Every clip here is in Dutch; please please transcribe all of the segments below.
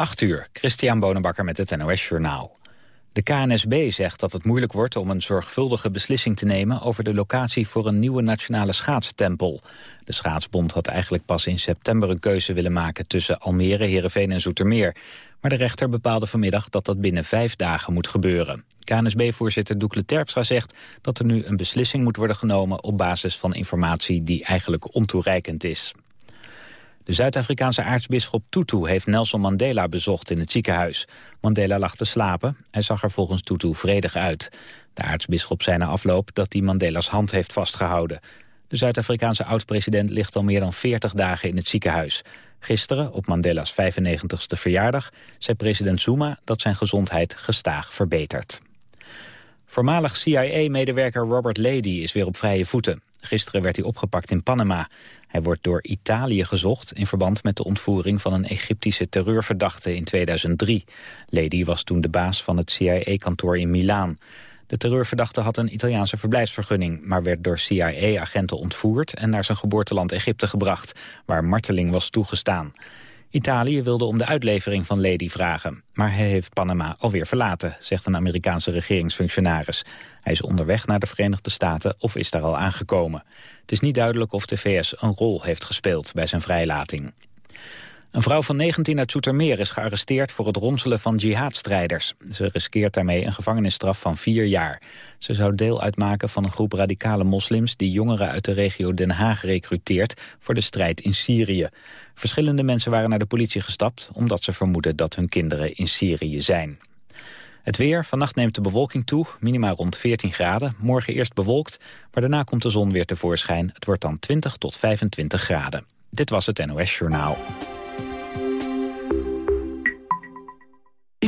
8 uur, Christian Bonenbakker met het NOS Journaal. De KNSB zegt dat het moeilijk wordt om een zorgvuldige beslissing te nemen... over de locatie voor een nieuwe nationale schaatstempel. De schaatsbond had eigenlijk pas in september een keuze willen maken... tussen Almere, Heerenveen en Zoetermeer. Maar de rechter bepaalde vanmiddag dat dat binnen vijf dagen moet gebeuren. KNSB-voorzitter Doekle Terpstra zegt dat er nu een beslissing moet worden genomen... op basis van informatie die eigenlijk ontoereikend is. De Zuid-Afrikaanse aartsbisschop Tutu heeft Nelson Mandela bezocht in het ziekenhuis. Mandela lag te slapen. Hij zag er volgens Tutu vredig uit. De aartsbisschop zei na afloop dat hij Mandela's hand heeft vastgehouden. De Zuid-Afrikaanse oud-president ligt al meer dan 40 dagen in het ziekenhuis. Gisteren, op Mandela's 95ste verjaardag, zei president Zuma dat zijn gezondheid gestaag verbetert. Voormalig CIA-medewerker Robert Lady is weer op vrije voeten. Gisteren werd hij opgepakt in Panama. Hij wordt door Italië gezocht in verband met de ontvoering van een Egyptische terreurverdachte in 2003. Lady was toen de baas van het CIA-kantoor in Milaan. De terreurverdachte had een Italiaanse verblijfsvergunning... maar werd door CIA-agenten ontvoerd en naar zijn geboorteland Egypte gebracht... waar marteling was toegestaan. Italië wilde om de uitlevering van Lady vragen. Maar hij heeft Panama alweer verlaten, zegt een Amerikaanse regeringsfunctionaris. Hij is onderweg naar de Verenigde Staten of is daar al aangekomen. Het is niet duidelijk of de VS een rol heeft gespeeld bij zijn vrijlating. Een vrouw van 19 uit Zoetermeer is gearresteerd voor het ronselen van jihadstrijders. Ze riskeert daarmee een gevangenisstraf van vier jaar. Ze zou deel uitmaken van een groep radicale moslims... die jongeren uit de regio Den Haag recruteert voor de strijd in Syrië. Verschillende mensen waren naar de politie gestapt... omdat ze vermoeden dat hun kinderen in Syrië zijn. Het weer, vannacht neemt de bewolking toe, minimaal rond 14 graden. Morgen eerst bewolkt, maar daarna komt de zon weer tevoorschijn. Het wordt dan 20 tot 25 graden. Dit was het NOS Journaal.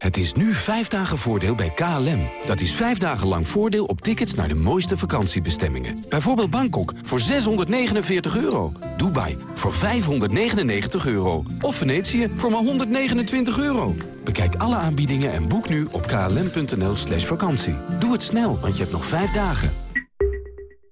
Het is nu vijf dagen voordeel bij KLM. Dat is vijf dagen lang voordeel op tickets naar de mooiste vakantiebestemmingen. Bijvoorbeeld Bangkok voor 649 euro. Dubai voor 599 euro. Of Venetië voor maar 129 euro. Bekijk alle aanbiedingen en boek nu op klm.nl slash vakantie. Doe het snel, want je hebt nog vijf dagen.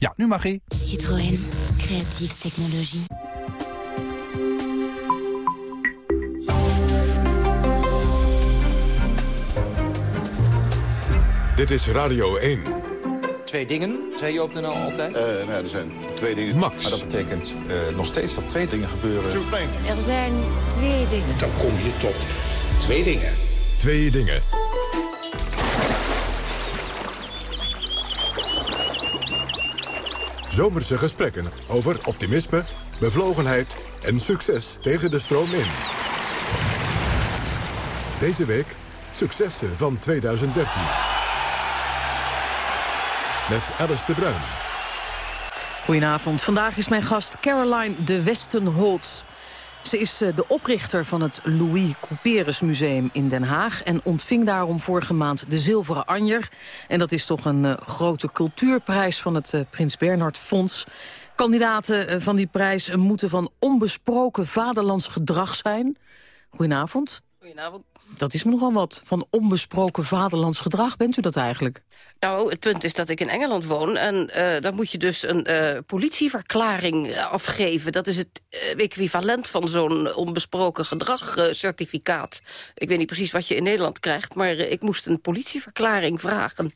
Ja, nu mag ie. Citroën. Creatieve technologie. Dit is Radio 1. Twee dingen, zei je op de NL altijd? Uh, nou, er zijn twee dingen. Max. Maar dat betekent uh, nog steeds dat twee dingen gebeuren. Er zijn twee dingen. Dan kom je tot twee dingen. Twee dingen. Zomerse gesprekken over optimisme, bevlogenheid en succes tegen de stroom in. Deze week successen van 2013. Met Alice de Bruin. Goedenavond. Vandaag is mijn gast Caroline de Westenholz. Ze is eh, de oprichter van het Louis Couperus Museum in Den Haag... en ontving daarom vorige maand de Zilveren Anjer. En dat is toch een uh, grote cultuurprijs van het uh, Prins Bernhard Fonds. Kandidaten van die prijs moeten van onbesproken vaderlands gedrag zijn. Goedenavond. Goedenavond. Dat is me nogal wat. Van onbesproken vaderlands gedrag, bent u dat eigenlijk? Nou, het punt is dat ik in Engeland woon... en uh, dan moet je dus een uh, politieverklaring afgeven. Dat is het uh, equivalent van zo'n onbesproken gedragcertificaat. ik weet niet precies wat je in Nederland krijgt... maar ik moest een politieverklaring vragen.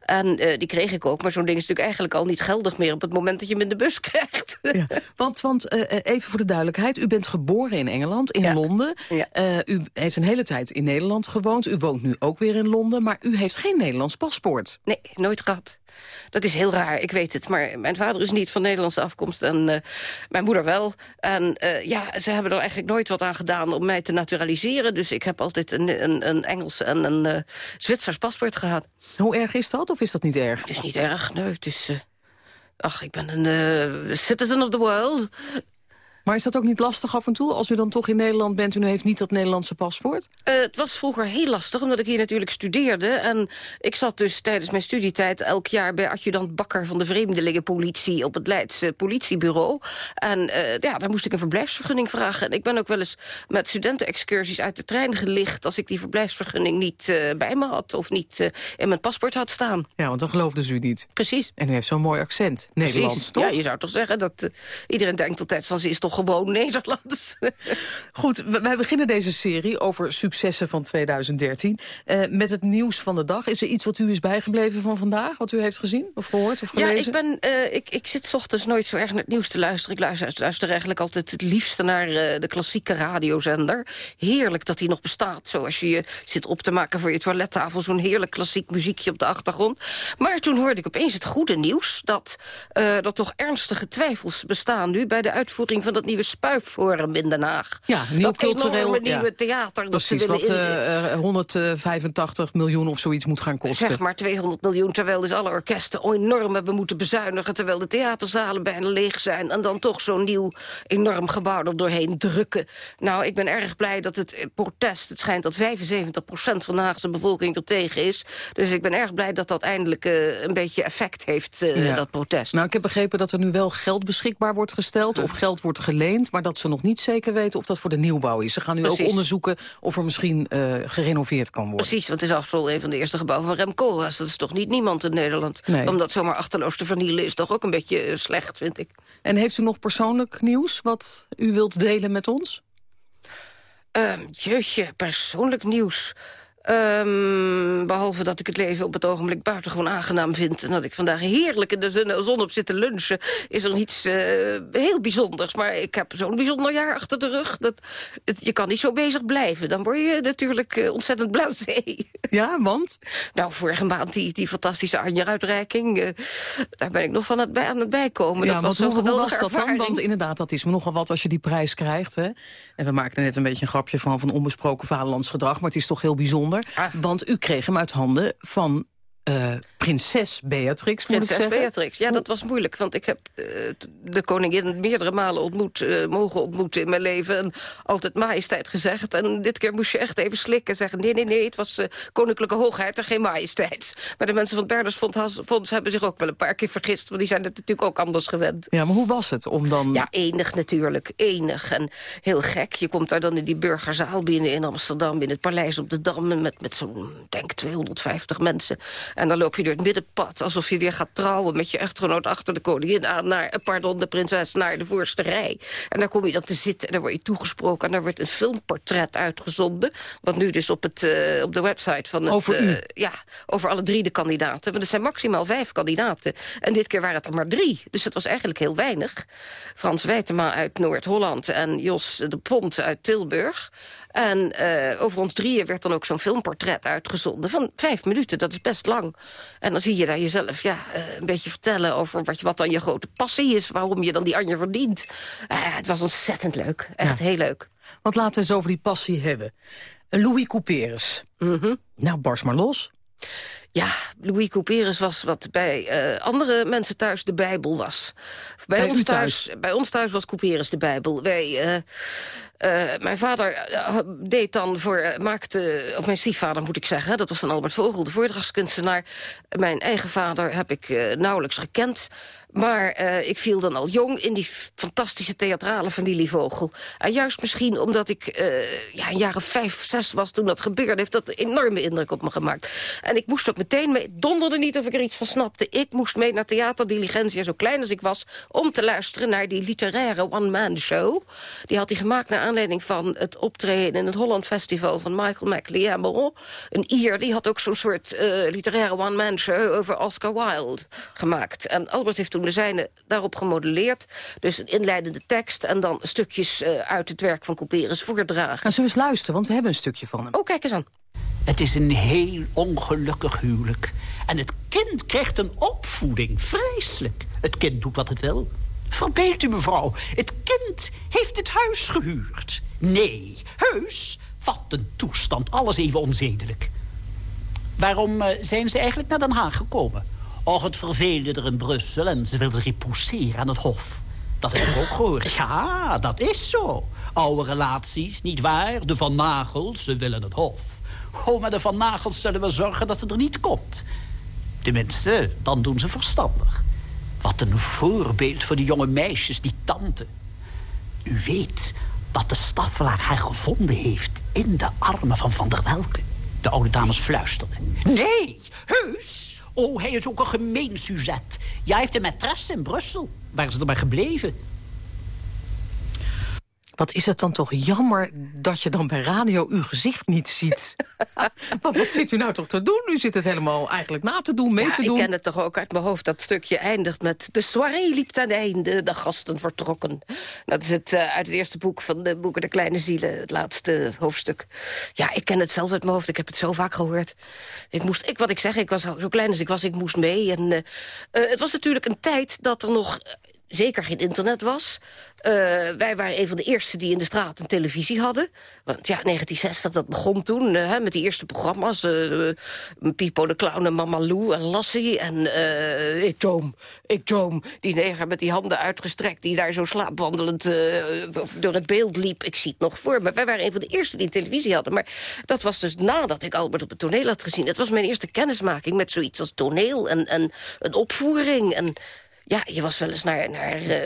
En die kreeg ik ook, maar zo'n ding is natuurlijk eigenlijk al niet geldig meer... op het moment dat je hem in de bus krijgt. Ja, want, want even voor de duidelijkheid, u bent geboren in Engeland, in ja. Londen. Ja. u heeft een hele tijd in Nederland gewoond. U woont nu ook weer in Londen, maar u heeft geen Nederlands paspoort. Nee, nooit gehad. Dat is heel raar, ik weet het. Maar mijn vader is niet van Nederlandse afkomst en uh, mijn moeder wel. En uh, ja, ze hebben er eigenlijk nooit wat aan gedaan om mij te naturaliseren. Dus ik heb altijd een, een, een Engels en een uh, Zwitsers paspoort gehad. Hoe erg is dat, of is dat niet erg? Het is niet erg, nee. Het is, Ach, ik ben een citizen of the world. Maar is dat ook niet lastig af en toe, als u dan toch in Nederland bent... en u heeft niet dat Nederlandse paspoort? Uh, het was vroeger heel lastig, omdat ik hier natuurlijk studeerde. En ik zat dus tijdens mijn studietijd elk jaar... bij adjudant Bakker van de Vreemdelingenpolitie... op het Leidse politiebureau. En uh, ja, daar moest ik een verblijfsvergunning vragen. En ik ben ook wel eens met studentenexcursies uit de trein gelicht... als ik die verblijfsvergunning niet uh, bij me had... of niet in mijn paspoort had staan. Ja, want dan geloofden ze u niet. Precies. En u heeft zo'n mooi accent. Precies. Nederlands, toch? Ja, je zou toch zeggen dat iedereen denkt altijd van... ze is toch gewoon Nederlands. Goed, wij beginnen deze serie over successen van 2013. Uh, met het nieuws van de dag. Is er iets wat u is bijgebleven van vandaag? Wat u heeft gezien of gehoord of gelezen? Ja, ik, ben, uh, ik, ik zit ochtends nooit zo erg naar het nieuws te luisteren. Ik luister, luister eigenlijk altijd het liefste naar uh, de klassieke radiozender. Heerlijk dat die nog bestaat. Zoals je je zit op te maken voor je toilettafel. Zo'n heerlijk klassiek muziekje op de achtergrond. Maar toen hoorde ik opeens het goede nieuws... dat er toch ernstige twijfels bestaan nu... bij de uitvoering van dat nieuwe Spuifforum in Den Haag. Ja, nieuw dat cultureel nieuwe ja. theater. Precies, wat uh, 185 miljoen of zoiets moet gaan kosten. Zeg maar 200 miljoen, terwijl dus alle orkesten enorm hebben moeten bezuinigen... terwijl de theaterzalen bijna leeg zijn... en dan toch zo'n nieuw enorm gebouw er doorheen drukken. Nou, ik ben erg blij dat het protest... het schijnt dat 75% van de Haagse bevolking er tegen is. Dus ik ben erg blij dat dat eindelijk uh, een beetje effect heeft, uh, ja. dat protest. Nou, ik heb begrepen dat er nu wel geld beschikbaar wordt gesteld... of geld wordt geleend, maar dat ze nog niet zeker weten of dat voor de nieuwbouw is. Ze gaan nu Precies. ook onderzoeken of er misschien uh, gerenoveerd kan worden. Precies, want het is afval een van de eerste gebouwen van Rem Koolhaas. Dat is toch niet niemand in Nederland. Nee. Om dat zomaar achterloos te vernielen is toch ook een beetje uh, slecht, vind ik. En heeft u nog persoonlijk nieuws wat u wilt delen met ons? Uh, jeetje, persoonlijk nieuws. Um, behalve dat ik het leven op het ogenblik buitengewoon aangenaam vind... en dat ik vandaag heerlijk in de zon op zit te lunchen... is er iets uh, heel bijzonders. Maar ik heb zo'n bijzonder jaar achter de rug. Dat, het, je kan niet zo bezig blijven. Dan word je natuurlijk uh, ontzettend blasé. Ja, want? Nou, vorige maand die, die fantastische Anja-uitreiking... Uh, daar ben ik nog van het bij, aan het bijkomen. Ja, dat was hoe, hoe was dat ervaring. dan? Want inderdaad, dat is nogal wat als je die prijs krijgt. Hè? En we maakten net een beetje een grapje van, van onbesproken vaderlands gedrag... maar het is toch heel bijzonder. Ah. Want u kreeg hem uit handen van uh, prinses Beatrix, moet Prinses. Beatrix, ja, dat was moeilijk. Want ik heb uh, de koningin meerdere malen ontmoet, uh, mogen ontmoeten in mijn leven. En altijd majesteit gezegd. En dit keer moest je echt even slikken en zeggen... nee, nee, nee, het was koninklijke hoogheid en geen majesteit. Maar de mensen van het Berdersfonds hebben zich ook wel een paar keer vergist. Want die zijn het natuurlijk ook anders gewend. Ja, maar hoe was het om dan... Ja, enig natuurlijk, enig. En heel gek, je komt daar dan in die burgerzaal binnen in Amsterdam... in het paleis op de Dam met, met zo'n, denk 250 mensen... En dan loop je door het middenpad alsof je weer gaat trouwen... met je echtgenoot achter de koningin aan naar, pardon, de prinses naar de voorste rij. En daar kom je dan te zitten en dan word je toegesproken... en daar wordt een filmportret uitgezonden. Wat nu dus op, het, uh, op de website van het... Over? Uh, ja, over alle drie de kandidaten. Want er zijn maximaal vijf kandidaten. En dit keer waren het er maar drie. Dus het was eigenlijk heel weinig. Frans Wijtema uit Noord-Holland en Jos de Pont uit Tilburg. En uh, over ons drieën werd dan ook zo'n filmportret uitgezonden... van vijf minuten, dat is best lang. En dan zie je daar jezelf ja, uh, een beetje vertellen over wat, wat dan je grote passie is... waarom je dan die Anja verdient. Uh, het was ontzettend leuk, echt ja. heel leuk. Want laten we eens over die passie hebben. Louis Couperus. Mm -hmm. Nou, barst maar los. Ja, Louis Couperus was wat bij uh, andere mensen thuis de Bijbel was. Bij, bij ons thuis? thuis? Bij ons thuis was Couperus de Bijbel. Wij... Uh, Uh, mijn vader uh, deed dan voor, uh, maakte, of mijn stiefvader moet ik zeggen... dat was dan Albert Vogel, de voordrachtskunstenaar. Mijn eigen vader heb ik nauwelijks gekend... Maar uh, ik viel dan al jong in die fantastische theatrale familie Vogel. En juist misschien omdat ik uh, ja, een jaar of vijf, zes was toen dat gebeurde... heeft dat een enorme indruk op me gemaakt. En ik moest ook meteen mee, donderde niet of ik er iets van snapte. Ik moest mee naar Theaterdiligentia, zo klein als ik was... om te luisteren naar die literaire one-man show. Die had hij gemaakt naar aanleiding van het optreden... in het Holland Festival van Michael McLeod. Een Ier, die had ook zo'n soort uh, literaire one-man show... over Oscar Wilde gemaakt. En Albert heeft toen de zijne daarop gemodelleerd. Dus een inleidende tekst en dan stukjes uh, uit het werk van Couperus voordragen. Gaan ze eens luisteren, want we hebben een stukje van hem. Oh, kijk eens aan. Het is een heel ongelukkig huwelijk. En het kind krijgt een opvoeding. Vreselijk. Het kind doet wat het wil. Verbeeld u, mevrouw. Het kind heeft het huis gehuurd. Nee, huis? Wat een toestand. Alles even onzedelijk. Waarom uh, zijn ze eigenlijk naar Den Haag gekomen? Och, het verveelde er in Brussel en ze wilde zich pousseren aan het hof. Dat heb ik ook gehoord. Ja, dat is zo. Oude relaties, niet waar? De Van Nagels, ze willen het hof. Oh, met de Van Nagels zullen we zorgen dat ze er niet komt. Tenminste, dan doen ze verstandig. Wat een voorbeeld voor die jonge meisjes, die tante. U weet dat de staffelaar haar gevonden heeft in de armen van Van der Welke. De oude dames fluisterden. Nee, heus. Oh, hij is ook een gemeen Suzette. Jij heeft een maîtresse in Brussel. Waar is er maar gebleven? Wat is het dan toch jammer dat je dan bij radio uw gezicht niet ziet. Want wat zit u nou toch te doen? U zit het helemaal eigenlijk na te doen, mee ja, te doen. ik ken het toch ook uit mijn hoofd. Dat stukje eindigt met... De soirée liep ten einde, de gasten vertrokken. Dat is het uh, uit het eerste boek van de boeken De Kleine Zielen. Het laatste hoofdstuk. Ja, ik ken het zelf uit mijn hoofd. Ik heb het zo vaak gehoord. Ik moest, ik, wat ik zeg, ik was zo klein als ik was, ik moest mee. En, uh, uh, het was natuurlijk een tijd dat er nog zeker geen internet was. Uh, wij waren een van de eerste die in de straat een televisie hadden. Want ja, 1960, dat begon toen uh, met die eerste programma's. Uh, Pipo de Clown en Mama Lou en Lassie en ik droom, ik droom. Die neger met die handen uitgestrekt, die daar zo slaapwandelend door het beeld liep. Ik zie het nog voor me. Wij waren een van de eerste die een televisie hadden. Maar dat was dus nadat ik Albert op het toneel had gezien. Het was mijn eerste kennismaking met zoiets als toneel en, en een opvoering en... Ja, je was wel eens naar, naar, uh,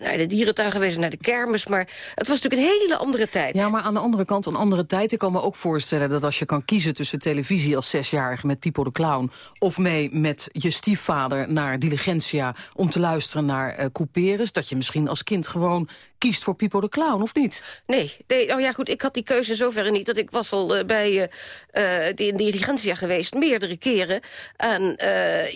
naar de dierentuin geweest, naar de kermis... maar het was natuurlijk een hele andere tijd. Ja, maar aan de andere kant, een andere tijd. Ik kan me ook voorstellen dat als je kan kiezen tussen televisie als zesjarige... met Pipo de Clown, of mee met je stiefvader naar Diligentia... om te luisteren naar uh, Couperus... dat je misschien als kind gewoon kiest voor Pipo de Clown, of niet? Nee, nee oh ja, goed, ik had die keuze zover niet... dat ik was al uh, bij uh, de Diligentia geweest, meerdere keren. En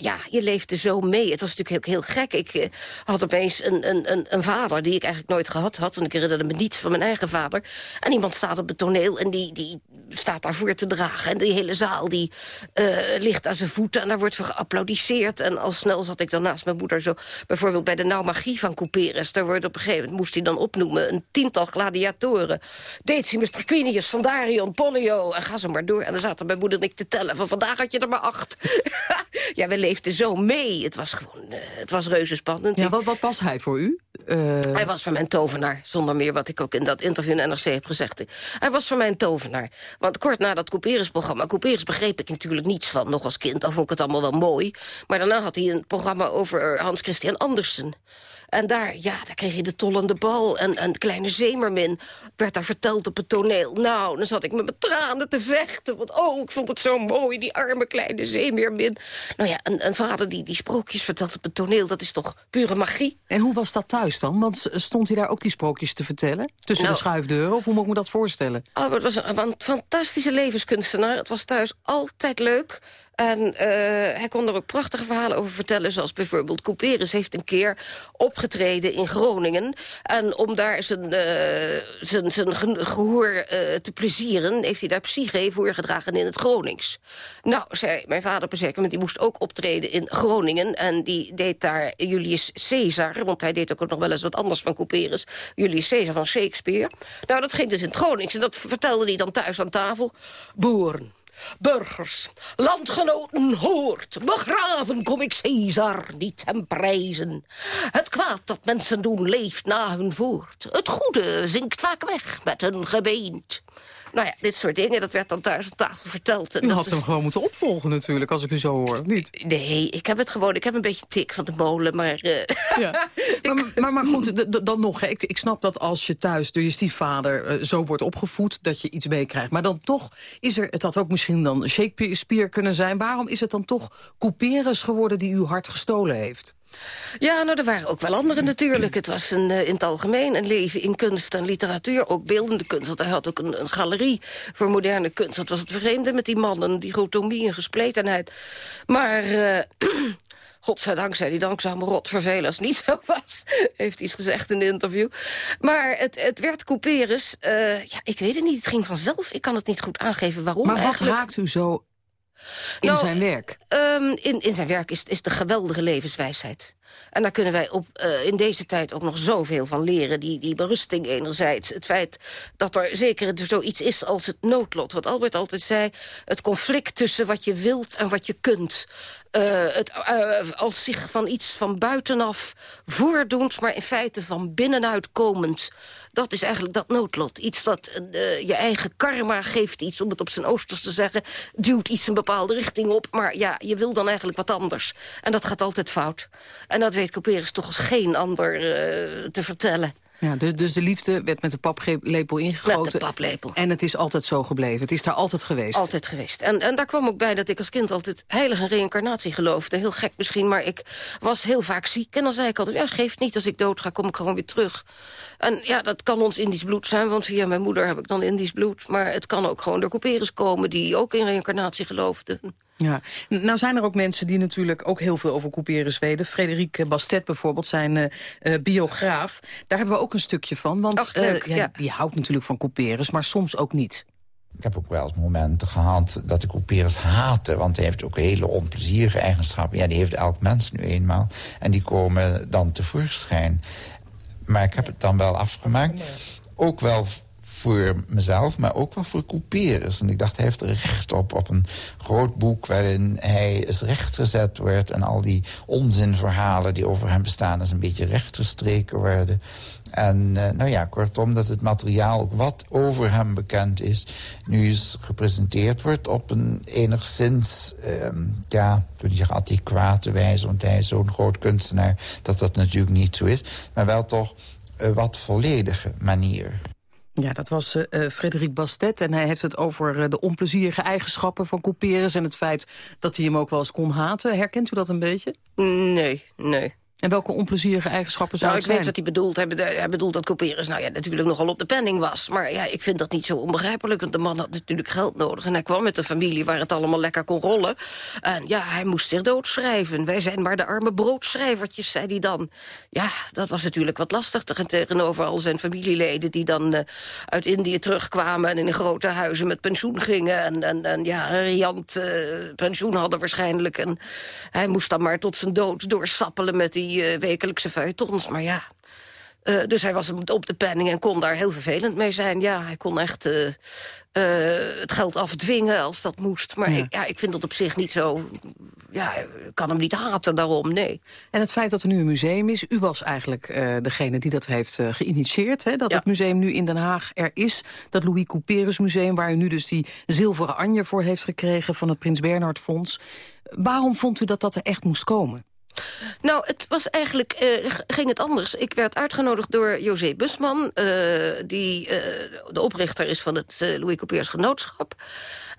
ja, je leefde zo mee. Het was natuurlijk heel, heel gek. Ik had opeens een, een, een, een, vader die ik eigenlijk nooit gehad had. Want ik herinnerde me niets van mijn eigen vader. En iemand staat op het toneel en die, die staat daarvoor te dragen. En die hele zaal die uh, ligt aan zijn voeten en daar wordt voor geapplaudisseerd. En al snel zat ik dan naast mijn moeder zo... bijvoorbeeld bij de naumagie van Couperus. Daar wordt op een gegeven moment, moest hij dan opnoemen... een tiental gladiatoren. Decimus, Tarquinius, Sandarion, Pollio. En ga ze maar door. En dan zaten mijn moeder en ik te tellen. Van vandaag had je er maar acht. ja, we leefden zo mee. Het was gewoon, uh, het was reuze spannend. Ja, wat, wat was hij voor u? Uh... Hij was voor mij een tovenaar. Zonder meer wat ik ook in dat interview in NRC heb gezegd. Hij was voor mij een tovenaar. Want kort na dat Couperus-programma... Couperus begreep ik natuurlijk niets van, nog als kind. Dan vond ik het allemaal wel mooi. Maar daarna had hij een programma over Hans Christian Andersen. En daar, ja, daar kreeg je de tollende bal. En, en Kleine Zemermin werd daar verteld op het toneel. Nou, dan zat ik met mijn tranen te vechten. Want oh, ik vond het zo mooi, die arme Kleine Zemermin. Nou ja, een, een vader die die sprookjes vertelt op het toneel... dat is toch pure magie. En hoe was dat thuis dan? Want stond hij daar ook die sprookjes te vertellen? Tussen nou, de schuifdeuren? Of hoe moet ik me dat voorstellen? Oh, het was een, een fantastische levenskunstenaar. Het was thuis altijd leuk. En uh, hij kon er ook prachtige verhalen over vertellen. Zoals bijvoorbeeld Couperus heeft een keer opgetreden in Groningen. En om daar zijn, uh, zijn, zijn gehoor uh, te plezieren... heeft hij daar psyche voorgedragen in het Gronings. Nou, zei mijn vader zeker moment... die moest ook optreden in Groningen. En die deed daar Julius Caesar. Want hij deed ook nog wel eens wat anders van Couperus. Julius Caesar van Shakespeare. Nou, dat ging dus in het Gronings. En dat vertelde hij dan thuis aan tafel. Boeren burgers, landgenoten, hoort. Begraven kom ik Caesar niet ten prijzen. Het kwaad dat mensen doen leeft na hun voort. Het goede zinkt vaak weg met hun gebeend. Nou ja, dit soort dingen, dat werd dan thuis op tafel verteld. En u had hem is... gewoon moeten opvolgen natuurlijk, als ik u zo hoor, niet? Nee, ik heb het gewoon, ik heb een beetje tik van de molen, maar... Uh... Ja. maar, maar, maar, goed, dan nog, ik, ik snap dat als je thuis door je stiefvader uh, zo wordt opgevoed... dat je iets meekrijgt. Maar dan toch is er, het had ook misschien dan Shakespeare kunnen zijn... waarom is het dan toch Couperus geworden die uw hart gestolen heeft? Ja, nou, er waren ook wel anderen natuurlijk. Het was een, uh, in het algemeen een leven in kunst en literatuur. Ook beeldende kunst, want hij had ook een, een galerie voor moderne kunst. Dat was het vreemde met die mannen, die grotomie en gespletenheid. Maar... Uh, Godzijdank zei hij dan, ik zou me rot vervelen als het niet zo was. Heeft hij eens gezegd in een interview. Maar het, het werd Couperus. Uh, ja, ik weet het niet, het ging vanzelf. Ik kan het niet goed aangeven waarom Maar wat eigenlijk. raakt u zo In Nou, zijn werk? Ehm, in, in zijn werk is, is de geweldige levenswijsheid. En daar kunnen wij op, eh, in deze tijd ook nog zoveel van leren. Die, die berusting enerzijds. Het feit dat er zeker zoiets is als het noodlot. Wat Albert altijd zei. Het conflict tussen wat je wilt en wat je kunt. Eh, het eh, als zich van iets van buitenaf voordoend... maar in feite van binnenuit komend. Dat is eigenlijk dat noodlot. Iets dat eh, je eigen karma geeft iets, om het op zijn oosters te zeggen... duwt iets een bepaalde richting op, maar ja, je wil dan eigenlijk wat anders. En dat gaat altijd fout. En dat weet Couperus toch als geen ander te vertellen. Ja, dus, dus de liefde werd met de paplepel ingegoten. Met de paplepel. En het is altijd zo gebleven. Het is daar altijd geweest. Altijd geweest. En, en daar kwam ook bij dat ik als kind altijd heilig in reïncarnatie geloofde. Heel gek misschien, maar ik was heel vaak ziek. En dan zei ik altijd, ja, geeft niet. Als ik dood ga, kom ik gewoon weer terug. En ja, dat kan ons Indisch bloed zijn, want via mijn moeder heb ik dan Indisch bloed. Maar het kan ook gewoon door couperus komen die ook in reïncarnatie geloofden. Ja, nou zijn er ook mensen die natuurlijk ook heel veel over Couperus weten. Frederik Bastet bijvoorbeeld, zijn uh, uh, biograaf. Daar hebben we ook een stukje van, want Ach, leuk, uh, ja, ja. die houdt natuurlijk van Couperus, maar soms ook niet. Ik heb ook wel eens momenten gehad dat ik Couperus haatte... want hij heeft ook hele onplezierige eigenschappen. Ja, die heeft elk mens nu eenmaal. En die komen dan tevoorschijn. Maar ik heb het dan wel afgemaakt. Ook wel voor mezelf, maar ook wel voor Couperus. En ik dacht, hij heeft recht op, op een groot boek... waarin hij eens rechtgezet wordt... en al die onzinverhalen die over hem bestaan... eens een beetje rechtgestreken worden. En uh, nou ja, kortom, dat het materiaal wat over hem bekend is... nu eens gepresenteerd wordt op een enigszins... Uh, ja, ik adequate wijze... want hij is zo'n groot kunstenaar dat dat natuurlijk niet zo is... maar wel toch uh, wat volledige manier. Ja, dat was uh, Frederik Bastet en hij heeft het over uh, de onplezierige eigenschappen van Couperus... en het feit dat hij hem ook wel eens kon haten. Herkent u dat een beetje? Nee, nee. En welke onplezierige eigenschappen zou nou, ik zijn? weet wat hij bedoelt. Hij, hij bedoelt dat Couperus nou ja, natuurlijk nogal op de penning was. Maar ja, ik vind dat niet zo onbegrijpelijk. Want de man had natuurlijk geld nodig. En hij kwam met een familie waar het allemaal lekker kon rollen. En ja, hij moest zich doodschrijven. Wij zijn maar de arme broodschrijvertjes, zei hij dan. Ja, dat was natuurlijk wat lastiger tegenover al zijn familieleden... die dan uh, uit Indië terugkwamen en in grote huizen met pensioen gingen. En, en, en ja, een riant uh, pensioen hadden waarschijnlijk. En hij moest dan maar tot zijn dood doorsappelen met die die uh, wekelijkse feuilletons. Maar ja, uh, dus hij was op de penning en kon daar heel vervelend mee zijn. Ja, hij kon echt uh, het geld afdwingen als dat moest. Maar Ja. Ik, ja, ik vind dat op zich niet zo... Ja, ik kan hem niet haten daarom, nee. En het feit dat er nu een museum is, u was eigenlijk degene die dat heeft geïnitieerd. Hè? Dat Ja. het museum nu in Den Haag er is. Dat Louis Couperus Museum, waar u nu dus die zilveren anje voor heeft gekregen van het Prins Bernhard Fonds. Waarom vond u dat dat er echt moest komen? Nou, het was eigenlijk, eh, ging het anders. Ik werd uitgenodigd door José Busman, eh, die eh, de oprichter is van het Louis Couperus Genootschap.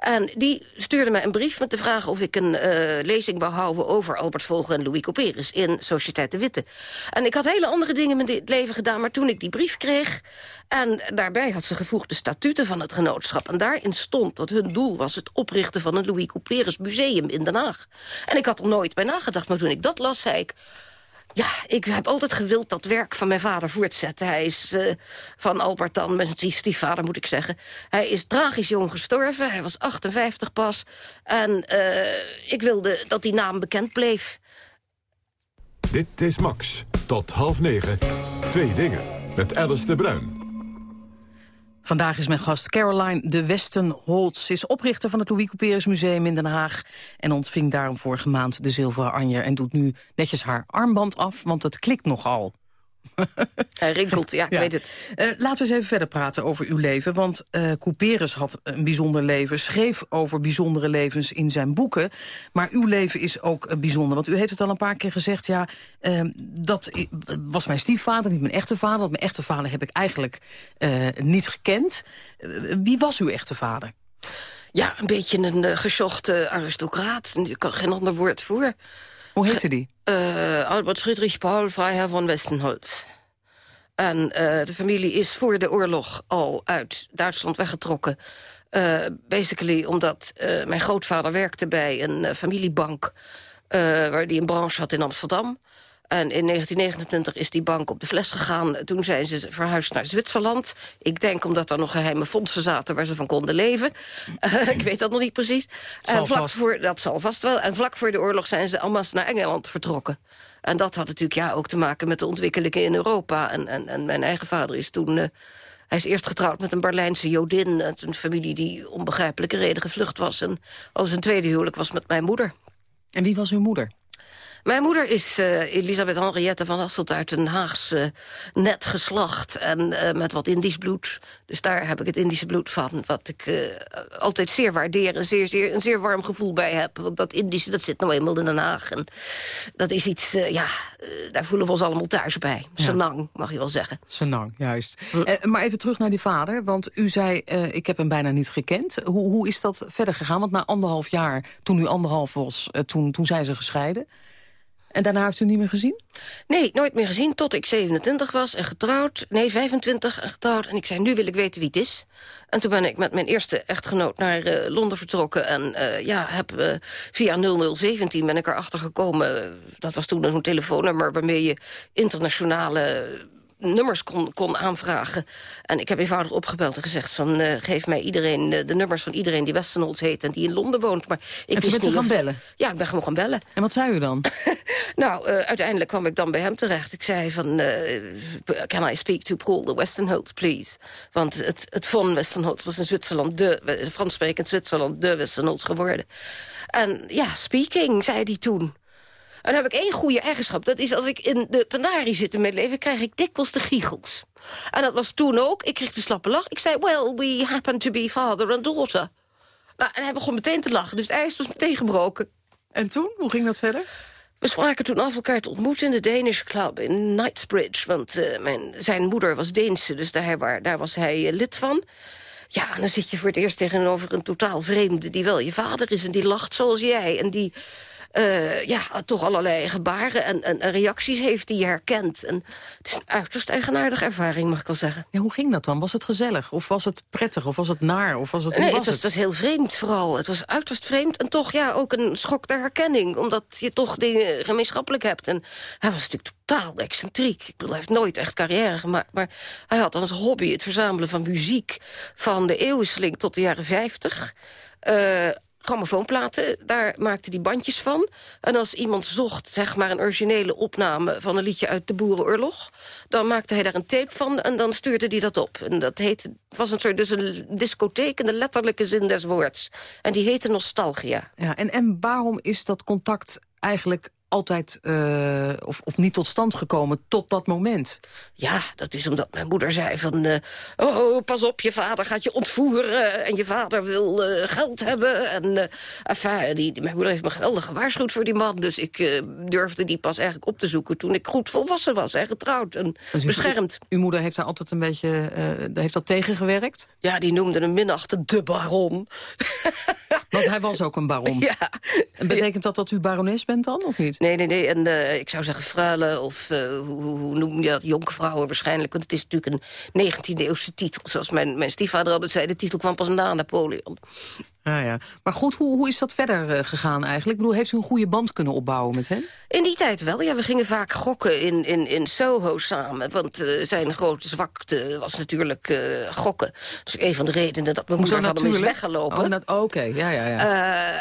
En die stuurde mij een brief met de vraag of ik een eh, lezing wou houden over Albert Vogel en Louis Couperus in Sociëteit de Witte. En ik had hele andere dingen in het leven gedaan, maar toen ik die brief kreeg... en daarbij had ze gevoegd de statuten van het genootschap... en daarin stond dat hun doel was het oprichten van een Louis Couperus museum in Den Haag. En ik had er nooit bij nagedacht, maar toen ik dat las, zei ik... Ja, ik heb altijd gewild dat werk van mijn vader voortzetten. Hij is eh, van Albert dan, mijn stiefvader moet ik zeggen. Hij is tragisch jong gestorven, hij was 58 pas. En eh, ik wilde dat die naam bekend bleef. Dit is Max. Tot half negen. Twee dingen. Met Alice de Bruin. Vandaag is mijn gast Caroline de Westenholz. Ze is oprichter van het Louis Couperus Museum in Den Haag... en ontving daarom vorige maand de zilveren anje... en doet nu netjes haar armband af, want het klikt nogal. Hij rinkelt, ja, ik weet het. Eh, laten we eens even verder praten over uw leven. Want eh Couperus had een bijzonder leven, schreef over bijzondere levens in zijn boeken. Maar uw leven is ook eh, bijzonder. Want u heeft het al een paar keer gezegd, ja, eh, dat was mijn stiefvader, niet mijn echte vader. Want mijn echte vader heb ik eigenlijk eh, niet gekend. Wie was uw echte vader? Ja, een beetje een uh, gesjochte aristocraat. Ik kan geen ander woord voor. Hoe heette die? Uh, Albert Friedrich Paul Freiherr von Westenholz. En uh, de familie is voor de oorlog al uit Duitsland weggetrokken. Uh, basically omdat mijn grootvader werkte bij een familiebank... Waar die een branche had in Amsterdam. En in 1929 is die bank op de fles gegaan. Toen zijn ze verhuisd naar Zwitserland. Ik denk omdat er nog geheime fondsen zaten waar ze van konden leven. Uh, ik weet dat nog niet precies. En vlak vast. voor, dat zal vast wel. En vlak voor de oorlog zijn ze allemaal naar Engeland vertrokken. En dat had natuurlijk ja, ook te maken met de ontwikkelingen in Europa. En, en, en mijn eigen vader is toen... Uh, hij is eerst getrouwd met een Berlijnse Jodin. Een familie die onbegrijpelijke reden gevlucht was. En als een tweede huwelijk was met mijn moeder. En wie was uw moeder? Mijn moeder is uh, Elisabeth Henriette van Asselt uit een Haags uh, net geslacht. En uh, met wat Indisch bloed. Dus daar heb ik het Indische bloed van. Wat ik altijd zeer waardeer en zeer, zeer, een zeer warm gevoel bij heb. Want dat Indische, dat zit nou eenmaal in Den Haag. En dat is iets, ja, daar voelen we ons allemaal thuis bij. Ja. Senang, mag je wel zeggen. Senang, juist. maar even terug naar die vader. Want u zei, ik heb hem bijna niet gekend. Hoe, hoe is dat verder gegaan? Want na anderhalf jaar, toen u anderhalf was, toen, toen zijn ze gescheiden. En daarna heeft u niet meer gezien? Nee, nooit meer gezien, tot ik 27 was en getrouwd. Nee, 25 en getrouwd. En ik zei, nu wil ik weten wie het is. En toen ben ik met mijn eerste echtgenoot naar uh, Londen vertrokken. En uh, ja, heb uh, via 0017 ben ik erachter gekomen. Dat was toen zo'n telefoonnummer waarmee je internationale nummers kon, kon aanvragen. En ik heb eenvoudig opgebeld en gezegd van... Uh, geef mij iedereen uh, de nummers van iedereen die Westenholz heet... en die in Londen woont. Maar ik en toen bent u gaan of... bellen? Ja, ik ben gewoon gaan bellen. En wat zei u dan? nou, uh, uiteindelijk kwam ik dan bij hem terecht. Ik zei van... can I speak to Paul de Westenholz, please? Want het, het von Westenholz was in Zwitserland... de Frans sprekend Zwitserland, de Westenholz geworden. En ja, speaking, zei hij toen... En dan heb ik één goede eigenschap. Dat is als ik in de penarie zit in mijn leven... krijg ik dikwijls de giechels. En dat was toen ook. Ik kreeg de slappe lach. Ik zei, well, we happen to be father and daughter. Nou, en hij begon meteen te lachen. Dus het ijs was meteen gebroken. En toen? Hoe ging dat verder? We spraken toen af elkaar te ontmoeten in de Danish Club in Knightsbridge. Want uh, mijn, zijn moeder was Deense, dus daar, waar, daar was hij uh, lid van. Ja, en dan zit je voor het eerst tegenover een totaal vreemde... die wel je vader is en die lacht zoals jij. En die uh, ja, toch allerlei gebaren en, en, en, reacties heeft die je herkent. En het is een uiterst eigenaardige ervaring, mag ik wel zeggen. Ja, hoe ging dat dan? Was het gezellig? Of was het prettig? Of was het naar? Of was het, nee, was het, was, het was heel vreemd vooral. Het was uiterst vreemd en toch ja, ook een schok der herkenning. Omdat je toch dingen gemeenschappelijk hebt. En hij was natuurlijk totaal excentriek. Ik bedoel, hij heeft nooit echt carrière gemaakt. Maar hij had als hobby het verzamelen van muziek... van de eeuwwisseling tot de jaren 50... Uh, grammofoonplaten, daar maakte hij bandjes van. En als iemand zocht, zeg maar, een originele opname... van een liedje uit de Boerenoorlog... dan maakte hij daar een tape van en dan stuurde hij dat op. En dat heette, was een soort dus een discotheek in de letterlijke zin des woords. En die heette Nostalgia. Ja, en, en waarom is dat contact eigenlijk altijd uh, of, of niet tot stand gekomen tot dat moment? Ja, dat is omdat mijn moeder zei van... Uh, oh, pas op, je vader gaat je ontvoeren... en je vader wil uh, geld hebben. En enfin, die, die, mijn moeder heeft me geweldig gewaarschuwd voor die man... dus ik durfde die pas eigenlijk op te zoeken... toen ik goed volwassen was en getrouwd en dus beschermd. Uw moeder heeft daar altijd een beetje... heeft dat tegengewerkt? Ja, die noemde hem minachten de baron. Want hij was ook een baron. Ja. En betekent dat dat u barones bent dan, of niet? Nee, nee, nee. En uh, ik zou zeggen freule of uh, hoe, hoe, noem je dat? Jonkvrouwen waarschijnlijk. Want het is natuurlijk een 19e-eeuwse titel. Zoals mijn, mijn stiefvader altijd zei, de titel kwam pas na Napoleon. Ah, ja. Maar goed, hoe, hoe is dat verder uh, gegaan eigenlijk? Ik bedoel, heeft u een goede band kunnen opbouwen met hem? In die tijd wel, ja. We gingen vaak gokken in, in, in Soho samen. Want zijn grote zwakte was natuurlijk gokken. Dat is een van de redenen dat mijn moeder van hem is weggelopen. Oh, Oké, okay. ja, ja, ja.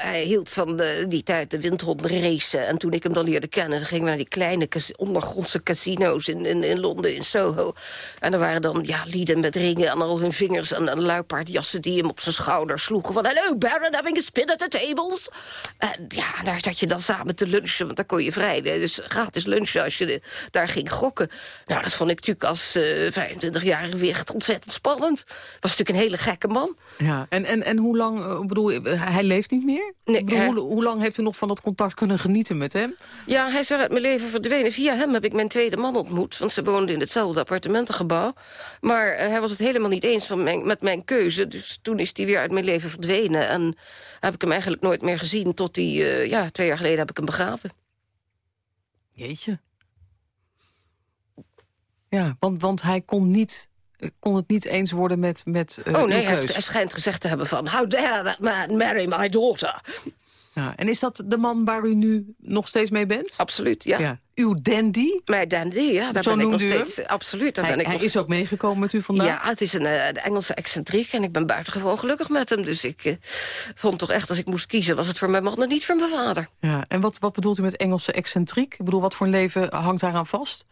hij hield van de, die tijd de windhonden racen. En toen ik hem dan leerde kennen, dan gingen we naar die kleine ondergrondse casino's in, in, in Londen, in Soho. En er waren dan ja, lieden met ringen aan al hun vingers en, en luipaardjassen die hem op zijn schouder sloegen. Van, hello Baron, having a spin at the tables? En ja, daar zat je dan samen te lunchen, want daar kon je vrij. Dus gratis lunchen als je de, daar ging gokken. Nou, dat vond ik natuurlijk als uh, 25-jarige wicht ontzettend spannend. Was natuurlijk een hele gekke man. Ja, en, en, en hoe lang, bedoel, hij leeft niet meer? Nee, bedoel, hoe, hoe lang heeft u nog van dat contact kunnen genieten met hem? Ja, hij is uit mijn leven verdwenen. Via hem heb ik mijn tweede man ontmoet. Want ze woonden in hetzelfde appartementengebouw. Maar uh, hij was het helemaal niet eens van mijn, met mijn keuze. Dus toen is hij weer uit mijn leven verdwenen. En heb ik hem eigenlijk nooit meer gezien. Tot hij, uh, ja, twee jaar geleden heb ik hem begraven. Jeetje. Ja, want, want hij kon niet kon het niet eens worden met, met uh, Oh nee, hij, heeft, hij, schijnt gezegd te hebben van... How dare that man marry my daughter? Ja, en is dat de man waar u nu nog steeds mee bent? Absoluut, ja. ja. uw dandy? Mijn dandy, ja. Daar Zo ben ik nog steeds. Absoluut. Daar Hij, ben ik hij nog- is ook meegekomen met u vandaag? Ja, het is een eh, Engelse excentriek en ik ben buitengewoon gelukkig met hem. Dus ik eh, vond toch echt, als ik moest kiezen, was het voor mijn man en niet voor mijn vader. Ja, en wat, wat bedoelt u met Engelse excentriek? Ik bedoel, wat voor een leven hangt daaraan vast?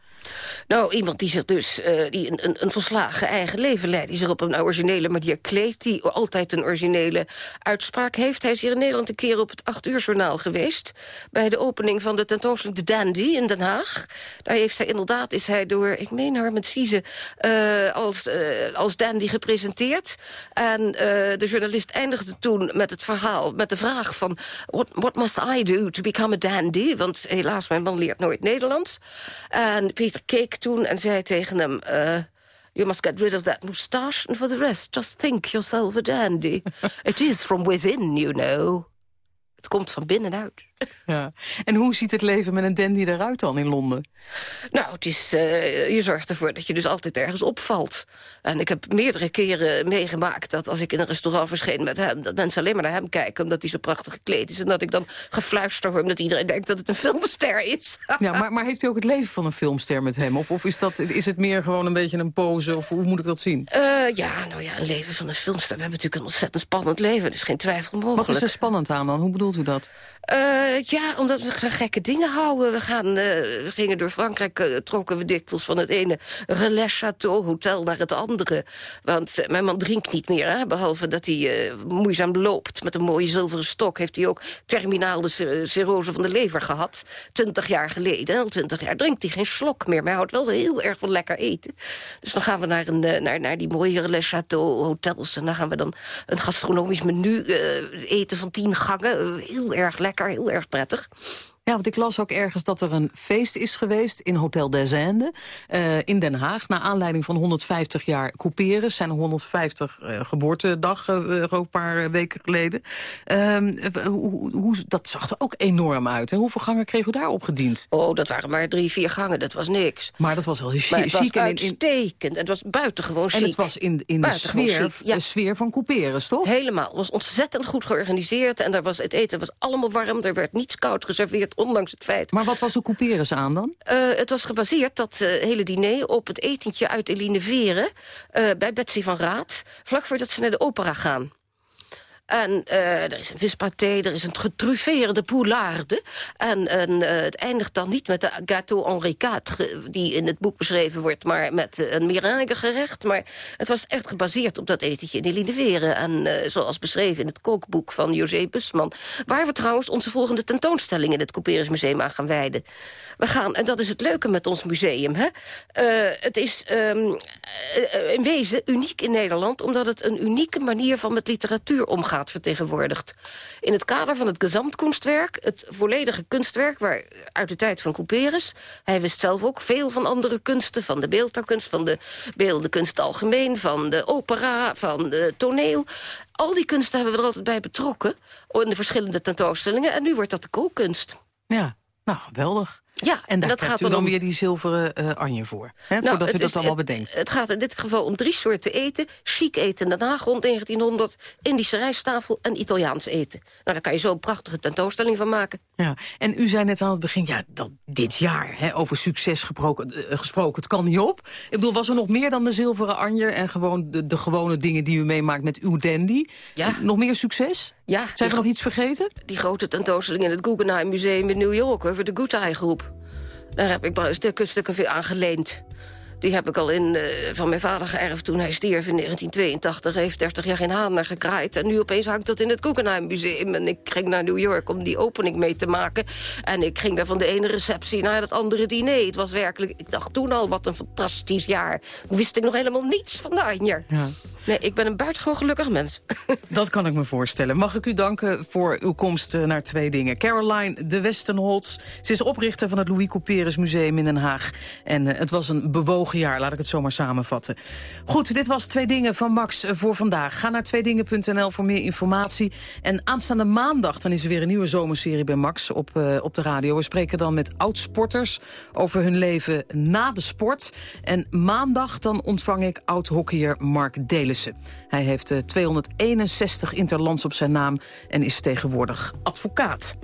Nou, iemand die zich dus eh, die een, een, een volslagen eigen leven leidt... die zich op een originele manier kleedt... die altijd een originele uitspraak heeft. Hij is hier in Nederland een keer op het 8 uur journaal geweest... bij de opening van de tentoonstelling The Dandy in Den Haag. Daar heeft hij inderdaad, is hij door, ik meen Harmet Sieze... eh, als, eh, als dandy gepresenteerd. En de journalist eindigde toen met het verhaal, met de vraag van... What, what must I do to become a dandy? Want helaas, mijn man leert nooit Nederlands. En Peter keek toen en zei tegen hem... eh, You must get rid of that moustache, and for the rest, just think yourself a dandy. It is from within, you know. Het komt van binnenuit. Ja. En hoe ziet het leven met een dandy eruit dan in Londen? Nou, het is, eh, je zorgt ervoor dat je dus altijd ergens opvalt. En ik heb meerdere keren meegemaakt dat als ik in een restaurant verscheen met hem... dat mensen alleen maar naar hem kijken omdat hij zo prachtig gekleed is. En dat ik dan gefluister hoor omdat iedereen denkt dat het een filmster is. Ja, maar, maar heeft u ook het leven van een filmster met hem? Of, of is, dat, is het meer gewoon een beetje een pose? Of hoe moet ik dat zien? Eh, ja, nou ja, een leven van een filmster. We hebben natuurlijk een ontzettend spannend leven. Is geen twijfel mogelijk. Wat is er spannend aan dan? Hoe bedoelt u dat? Eh, ja, omdat we gekke dingen houden. We, gaan, eh, gingen door Frankrijk, eh, trokken we dikwijls van het ene relais château hotel naar het andere. Want mijn man drinkt niet meer, hè? behalve dat hij moeizaam loopt. Met een mooie zilveren stok heeft hij ook cir- cirrose van de lever gehad. Twintig jaar geleden, al twintig jaar, drinkt hij geen slok meer. Maar hij houdt wel heel erg van lekker eten. Dus dan gaan we naar, een, naar, naar die mooie relais château hotels. En dan gaan we dan een gastronomisch menu eten van tien gangen. Heel erg lekker, heel erg prettig. Ja, want ik las ook ergens dat er een feest is geweest in Hotel des Indes eh, in Den Haag. Naar aanleiding van 150 jaar couperen. Zijn 150 eh, geboortedag, eh, een paar weken geleden. Ehm, eh, hoe, dat zag er ook enorm uit. En hoeveel gangen kreeg u daar opgediend? Oh, dat waren maar drie, vier gangen, dat was niks. Maar dat was wel heel Maar het was chic. en in- in- uitstekend. Het was buitengewoon chic. En het was in, in de, sfeer, chic, ja. de sfeer van couperus, toch? Helemaal. Het was ontzettend goed georganiseerd. En daar was, het eten was allemaal warm. Er werd niets koud geserveerd, ondanks het feit... Maar wat was de couperus aan dan? Eh, het was gebaseerd, dat eh, hele diner, op het etentje uit Eline Veren... eh, bij Betsy van Raad, vlak voordat ze naar de opera gaan. En eh, er is een vispaté, er is een getruffeerde poularde. En, en eh, het eindigt dan niet met de gâteau Henri IV... die in het boek beschreven wordt, maar met eh, een meringue gerecht. Maar het was echt gebaseerd op dat etentje in Eline Veren. En eh, zoals beschreven in het kookboek van José Busman... waar we trouwens onze volgende tentoonstelling... in het Couperus Museum aan gaan wijden. We gaan, en dat is het leuke met ons museum, hè? Eh, het is eh, in wezen uniek in Nederland... omdat het een unieke manier van met literatuur omgaat vertegenwoordigt. In het kader van het gezamtkunstwerk, het volledige kunstwerk... waar uit de tijd van Couperus, hij wist zelf ook veel van andere kunsten... van de beeldhouwkunst, van de beeldende kunst algemeen... van de opera, van de toneel... Al die kunsten hebben we er altijd bij betrokken... in de verschillende tentoonstellingen. En nu wordt dat de kookkunst. Ja, nou, geweldig. Ja, En daar dat gaat u dan om- weer die zilveren eh anje voor. Hè, Nou, voordat u het dat is- allemaal bedenkt. Het gaat in dit geval om drie soorten eten. Chic eten in Den Haag rond 1900, Indische rijsttafel en Italiaans eten. Nou, daar kan je zo een prachtige tentoonstelling van maken. Ja, en u zei net aan het begin, ja, dat dit jaar, hè, over succes gesproken, eh, gesproken, het kan niet op. Ik bedoel, was er nog meer dan de zilveren anje en gewoon de, de gewone dingen die u meemaakt met uw dandy? Ja. Nog meer succes? Ja, Zijn we nog iets vergeten? Die grote tentoonstelling in het Guggenheim Museum in New York... over de Eye groep. Daar heb ik maar stukken, stukken veel aan geleend. Die heb ik al in, eh, van mijn vader geërfd toen hij stierf in 1982. Hij heeft 30 jaar geen haan naar gekraaid. En nu opeens hangt dat in het Guggenheim Museum. En ik ging naar New York om die opening mee te maken. En ik ging daar van de ene receptie naar het andere diner. Het was werkelijk, ik dacht toen al, wat een fantastisch jaar. Wist ik nog helemaal niets van de. Ja. Nee, ik ben een buitengewoon gelukkig mens. Dat kan ik me voorstellen. Mag ik u danken voor uw komst eh, naar twee dingen. Caroline de Westenholz. Ze is oprichter van het Louis Couperus Museum in Den Haag. En eh, het was een bewogen jaar, laat ik het zomaar samenvatten. Goed, dit was Twee Dingen van Max voor vandaag. Ga naar tweedingen.nl voor meer informatie. En aanstaande maandag dan is er weer een nieuwe zomerserie bij Max op, eh, op de radio. We spreken dan met oud-sporters over hun leven na de sport. En maandag dan ontvang ik oud-hockeyer Mark Delissen. Hij heeft eh, 261 interlands op zijn naam en is tegenwoordig advocaat.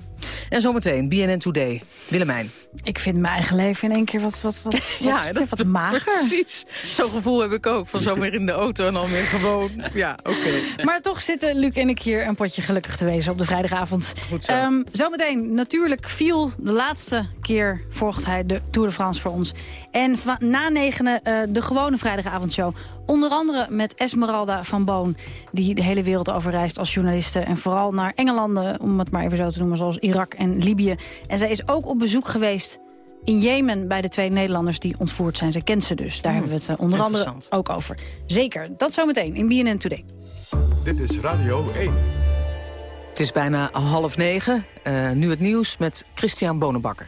En zometeen, BNN Today. Willemijn. Ik vind mijn eigen leven in één keer wat, wat, wat, Ja, wat, dat- wat mager. Precies. Zo'n gevoel heb ik ook. Van zomaar in de auto en dan weer gewoon. Ja, oké. Maar toch zitten Luc en ik hier een potje gelukkig te wezen op de vrijdagavond. Goed zo. Ehm, zometeen, natuurlijk viel de laatste keer volgt hij de Tour de France voor ons. En na negenen eh, de gewone vrijdagavondshow. Onder andere met Esmeralda van Boon. Die de hele wereld overreist als journaliste. En vooral naar Engelanden, om het maar even zo te noemen, zoals Irak en Libië. En zij is ook op bezoek geweest in Jemen bij de twee Nederlanders die ontvoerd zijn. Zij kent ze dus. Daar hebben we het eh, onder andere ook over. Zeker, dat zometeen in BNN Today. Dit is Radio 1. Het is bijna half negen. Eh, nu het nieuws met Christian Bonenbakker.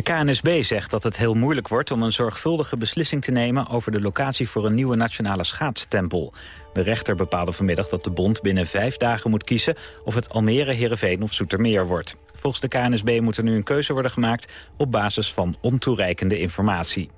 De KNSB zegt dat het heel moeilijk wordt om een zorgvuldige beslissing te nemen over de locatie voor een nieuwe nationale schaatstempel. De rechter bepaalde vanmiddag dat de bond binnen vijf dagen moet kiezen of het Almere, Heerenveen of Zoetermeer wordt. Volgens de KNSB moet er nu een keuze worden gemaakt op basis van ontoereikende informatie.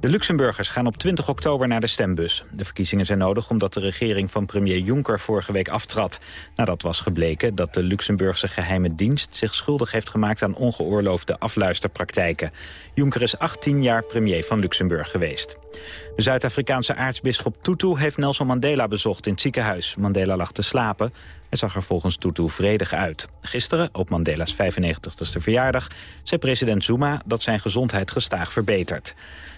De Luxemburgers gaan op 20 oktober naar de stembus. De verkiezingen zijn nodig omdat de regering van premier Juncker vorige week aftrad. Nadat was gebleken dat de Luxemburgse geheime dienst zich schuldig heeft gemaakt aan ongeoorloofde afluisterpraktijken. Juncker is 18 jaar premier van Luxemburg geweest. De Zuid-Afrikaanse aartsbisschop Tutu heeft Nelson Mandela bezocht in het ziekenhuis. Mandela lag te slapen en zag er volgens Tutu vredig uit. Gisteren, op Mandela's 95ste verjaardag, zei president Zuma dat zijn gezondheid gestaag verbetert.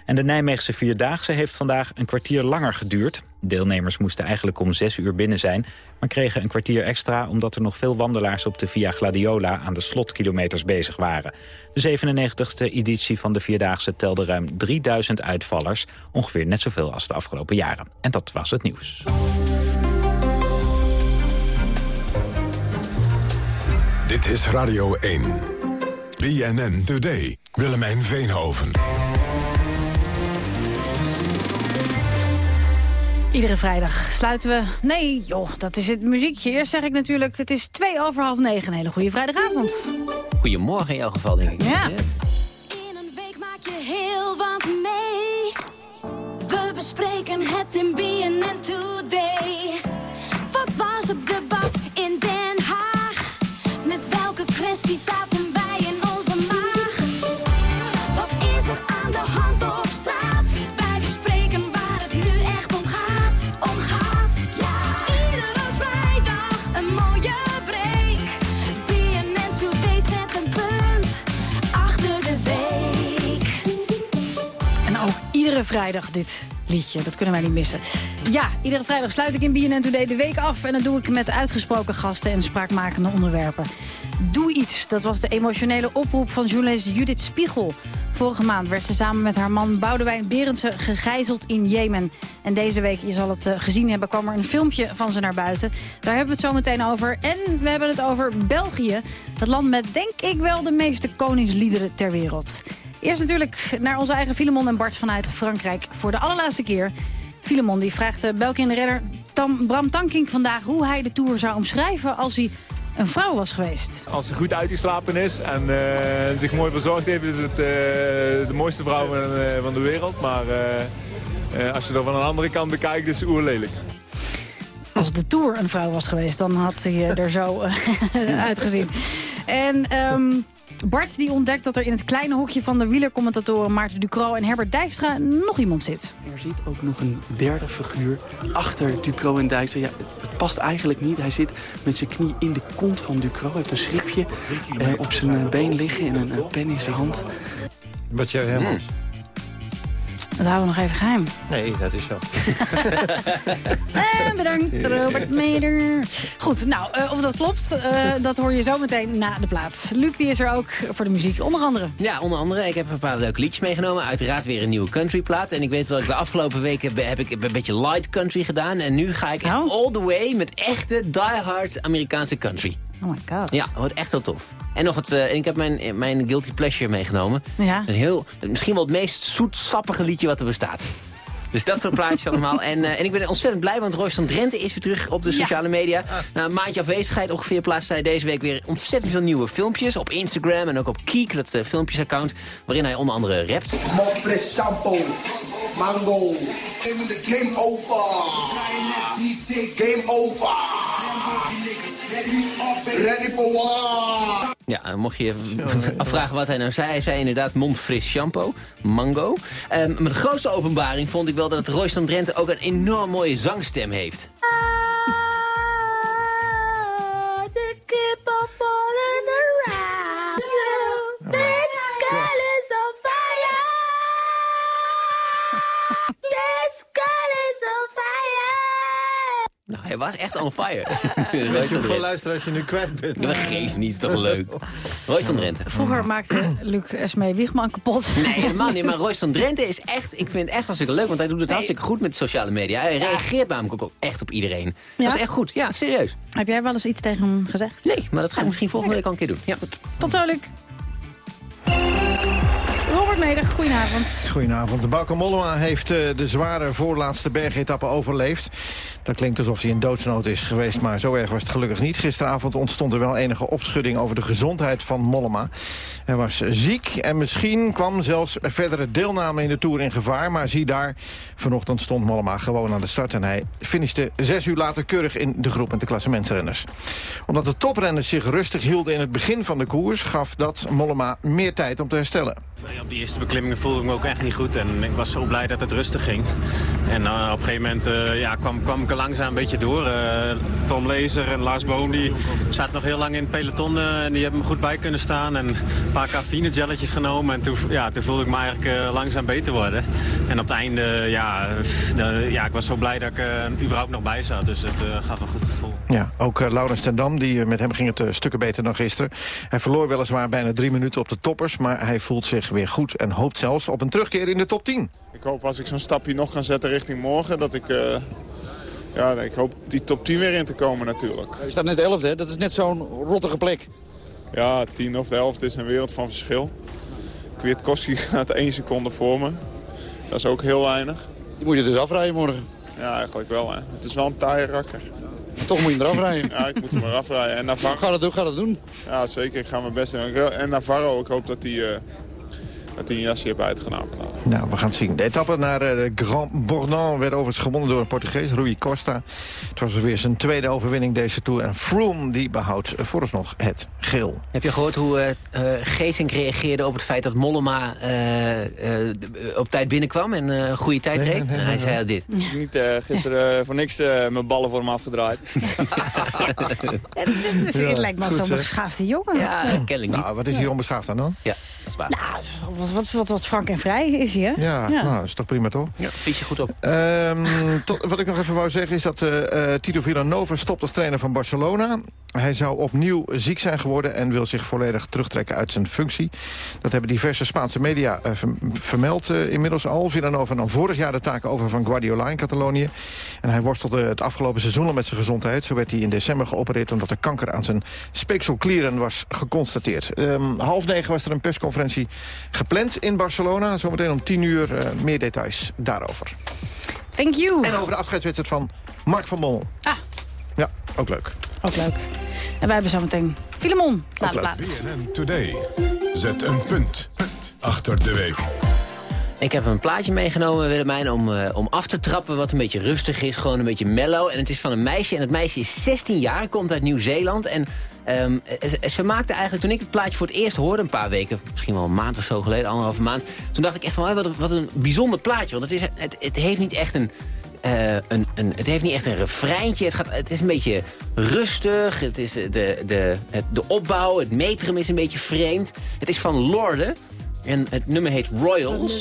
En de Nijmeegse Vierdaagse heeft vandaag een kwartier langer geduurd. Deelnemers moesten eigenlijk om zes uur binnen zijn... maar kregen een kwartier extra omdat er nog veel wandelaars... op de Via Gladiola aan de slotkilometers bezig waren. De 97e editie van de Vierdaagse telde ruim 3000 uitvallers. Ongeveer net zoveel als de afgelopen jaren. En dat was het nieuws. Dit is Radio 1. BNN Today. Willemijn Veenhoven. Iedere vrijdag sluiten we... Nee, joh, dat is het muziekje. Eerst zeg ik natuurlijk, het is twee over half negen. Een hele goede vrijdagavond. Goedemorgen in jouw geval, denk ik. Ja. In een week maak je heel wat mee. We bespreken het in BNN Today. Wat was het debat vrijdag dit liedje. Dat kunnen wij niet missen. Ja, iedere vrijdag sluit ik in BNN Today de week af. En dat doe ik met uitgesproken gasten en spraakmakende onderwerpen. Doe iets. Dat was de emotionele oproep van journalist Judith Spiegel. Vorige maand werd ze samen met haar man Boudewijn Berendsen gegijzeld in Jemen. En deze week, je zal het eh, gezien hebben, kwam er een filmpje van ze naar buiten. Daar hebben we het zo meteen over. En we hebben het over België. Het land met, denk ik wel, de meeste koningsliederen ter wereld. Eerst natuurlijk naar onze eigen Filemon en Bart vanuit Frankrijk voor de allerlaatste keer. Filemon die vraagt Belkin de redder Tam, Bram Tankink vandaag hoe hij de Tour zou omschrijven als hij een vrouw was geweest. Als ze goed uitgeslapen is en uh, zich mooi verzorgd heeft, is het uh, de mooiste vrouw van, van de wereld. Maar als je er van een andere kant bekijkt, is ze oerlelijk. Als de Tour een vrouw was geweest, dan had hij er zo uitgezien. En um, Bart die ontdekt dat er in het kleine hokje van de wielercommentatoren Maarten Ducro en Herbert Dijkstra nog iemand zit. Er zit ook nog een derde figuur achter Ducro en Dijkstra. Ja, het past eigenlijk niet. Hij zit met zijn knie in de kont van Ducro. Hij heeft een schriftje eh, op zijn been liggen en een, een pen in zijn hand. Wat jij Hermans? Hmm. Dat houden we nog even geheim. Nee, dat is zo. en bedankt, Robert Meder. Goed, nou, uh, of dat klopt, uh, dat hoor je zo meteen na de plaats. Luc die is er ook voor de muziek, onder andere. Ja, onder andere. Ik heb een paar leuke liedjes meegenomen. Uiteraard weer een nieuwe countryplaat. En ik weet dat ik de afgelopen weken heb, heb ik een beetje light country gedaan. En nu ga ik echt oh. all the way met echte die-hard Amerikaanse country. Oh my god. Ja, wordt echt heel tof. En nog het, uh, ik heb mijn, mijn Guilty Pleasure meegenomen. Ja. Een heel, misschien wel het meest zoetsappige liedje wat er bestaat. Dus dat soort plaatjes allemaal. En, uh, en ik ben ontzettend blij, want Royston Drenthe is weer terug op de sociale media. Ah. Na een maandje afwezigheid ongeveer plaatst hij deze week weer ontzettend veel nieuwe filmpjes. Op Instagram en ook op Keek, dat uh, filmpjesaccount. Waarin hij onder andere rapt. shampoo, mango, game over, DJ game over. Ready for war! Ja, mocht je even afvragen wat hij nou zei. Hij zei inderdaad mondfris shampoo, mango. Um, maar de grootste openbaring vond ik wel dat Royston Drenthe ook een enorm mooie zangstem heeft. Nou, hij was echt on fire. Hoeveel luisteraars je nu kwijt bent. Ja, geef niet, toch leuk. Royston Drenthe. Vroeger maakte Luc Esmee Wiegman kapot. Nee, helemaal niet. Maar Royston Drenthe is echt, ik vind het echt hartstikke leuk. Want hij doet het hartstikke goed met sociale media. Hij reageert namelijk ook echt op iedereen. Dat is echt goed. Ja, serieus. Heb jij wel eens iets tegen hem gezegd? Nee, maar dat ga ik misschien volgende week al een keer doen. Ja. Tot zo, Luc. Robert Meder, goedenavond. Goedenavond. Bauke Mollema heeft uh, de zware voorlaatste bergetappe overleefd. Dat klinkt alsof hij in doodsnood is geweest, maar zo erg was het gelukkig niet. Gisteravond ontstond er wel enige opschudding over de gezondheid van Mollema. Hij was ziek en misschien kwam zelfs verdere deelname in de Tour in gevaar. Maar zie daar, vanochtend stond Mollema gewoon aan de start... en hij finishte zes uur later keurig in de groep met de klassementsrenners. Omdat de toprenners zich rustig hielden in het begin van de koers... gaf dat Mollema meer tijd om te herstellen. Op die eerste beklimmingen voelde ik me ook echt niet goed. En ik was zo blij dat het rustig ging. En uh, op een gegeven moment uh, ja, kwam, kwam ik er langzaam een beetje door. Uh, Tom Lezer en Lars Boom die zaten nog heel lang in het peloton. en die hebben me goed bij kunnen staan. En een paar cafeïne gelletjes genomen. En toen, ja, toen voelde ik me eigenlijk langzaam beter worden. En op het einde, ja, de, ja ik was zo blij dat ik er überhaupt nog bij zat. Dus het gaf een goed gevoel. Ja, ook Laurens ten Dam, die, met hem ging het stukken beter dan gisteren. Hij verloor weliswaar bijna drie minuten op de toppers. Maar hij voelt zich weer goed en hoopt zelfs op een terugkeer in de top 10. Ik hoop als ik zo'n stapje nog kan zetten richting morgen... dat ik, uh, ja, ik hoop die top 10 weer in te komen natuurlijk. Je staat net 11 dat is net zo'n rottige plek. Ja, 10 of de 11 is een wereld van verschil. Kwiatkowski gaat 1 seconde voor me. Dat is ook heel weinig. Die moet je dus afrijden morgen. Ja, eigenlijk wel. Hè. Het is wel een taaie rakker. Toch moet je eraf rijden. Ja, ik moet hem eraf rijden. En Navarro... Ga dat doen, ga dat doen. Ja, zeker. Ik ga mijn best doen. En Navarro, ik hoop dat hij... Uh, hij een jasje heeft uitgenomen. Nou, we gaan het zien. De etappe naar de Grand Bornand werd overigens gewonnen door een Portugees, Rui Costa. Het was weer zijn tweede overwinning deze Tour. En Froome die behoudt vooralsnog het geel. Heb je gehoord hoe uh, Geesink reageerde op het feit dat Mollema uh, uh, op tijd binnenkwam en een goede tijd nee, reed? Nee, nee, hij zei al dit. Niet gisteren voor niks mijn ballen voor hem afgedraaid. Het ja, lijkt me zo'n beschaafde jongen. Ja, kennelijk niet. Nou, wat is hier onbeschaafd aan dan? Ja, dat is waar. Nou, wat, wat, wat, wat frank en vrij is hij, hè? Ja, ja. nou, dat is toch prima, toch? Ja, fiets je goed op. Um, tot, wat ik nog even wou zeggen is dat uh, Tito Villanova stopt als trainer van Barcelona. Hij zou opnieuw ziek zijn geworden en wil zich volledig terugtrekken uit zijn functie. Dat hebben diverse Spaanse media uh, vermeld uh, inmiddels al. Villanova nam vorig jaar de taken over van Guardiola in Catalonië. En hij worstelde het afgelopen seizoen al met zijn gezondheid. Zo werd hij in december geopereerd omdat er kanker aan zijn speekselklieren was geconstateerd. Um, half negen was er een persconferentie gepland in Barcelona. Zometeen om tien uur uh, meer details daarover. Thank you. En over de afscheidswedstrijd van Mark van Mol. Ah. Ja, ook leuk. Ook leuk. En wij hebben zo meteen Filemon. Laat het laat. BNN Today. Zet een punt achter de week. Ik heb een plaatje meegenomen, Willemijn, om, uh, om af te trappen wat een beetje rustig is. Gewoon een beetje mellow. En het is van een meisje. En het meisje is 16 jaar, komt uit Nieuw-Zeeland. En um, ze, ze, maakte eigenlijk, toen ik het plaatje voor het eerst hoorde... een paar weken, misschien wel een maand of zo geleden, anderhalve maand... toen dacht ik echt van, oh, wat, wat een bijzonder plaatje. Want het, is, het, het heeft niet echt een... Uh, een, een, het heeft niet echt een refreintje. Het, gaat, het is een beetje rustig. Het is de, de, het, de opbouw, het metrum is een beetje vreemd. Het is van Lorde. En het nummer heet Royals.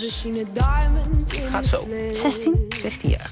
Het gaat zo. 16? 16 jaar.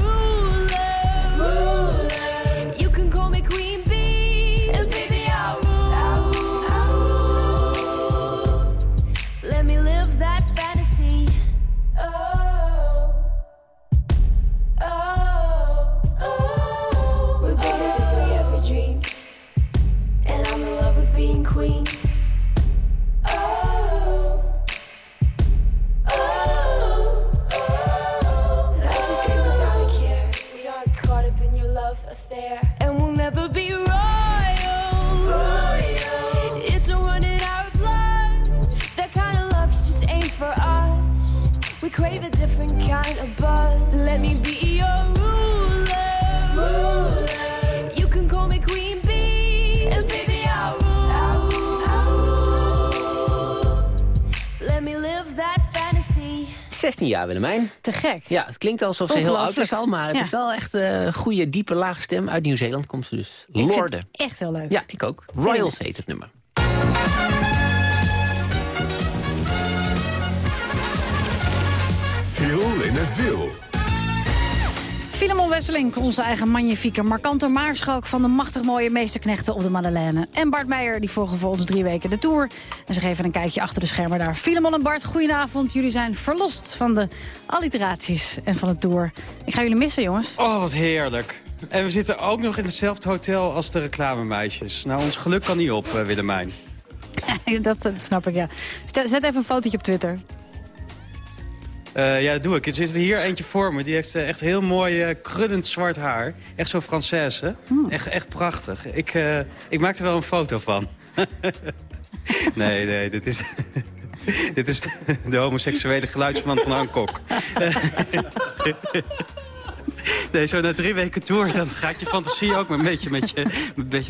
16 jaar, Willemijn. Te gek. Ja, het klinkt alsof ze heel oud is al, maar het Ja. is wel echt eh, een goede, diepe, lage stem. Uit Nieuw-Zeeland komt ze dus. Ik vind Lorde. het echt heel leuk. Ja, ik ook. Royals heet het nummer. Viel in het wiel. Filemon Wesseling, onze eigen magnifieke markante maarschalk... van de machtig mooie meesterknechten op de Madeleine. En Bart Meijer, die volgen voor ons drie weken de Tour. En ze geven een kijkje achter de schermen daar. Filemon en Bart, goedenavond. Jullie zijn verlost van de alliteraties en van de Tour. Ik ga jullie missen, jongens. Oh, wat heerlijk. En we zitten ook nog in hetzelfde hotel als de reclamemeisjes. Nou, ons geluk kan niet op, eh, Willemijn. dat, dat snap ik, ja. Zet even een fotootje op Twitter. Eh, ja, dat doe ik. Er zit er hier eentje voor me. Die heeft eh, echt heel mooi krullend zwart haar. Echt zo Française. Echt, echt prachtig. Ik, ik maak er wel een foto van. nee, nee, dit is... dit is de homoseksuele geluidsman van Hancock. Nee, zo na drie weken tour, dan gaat je fantasie ook een beetje met je,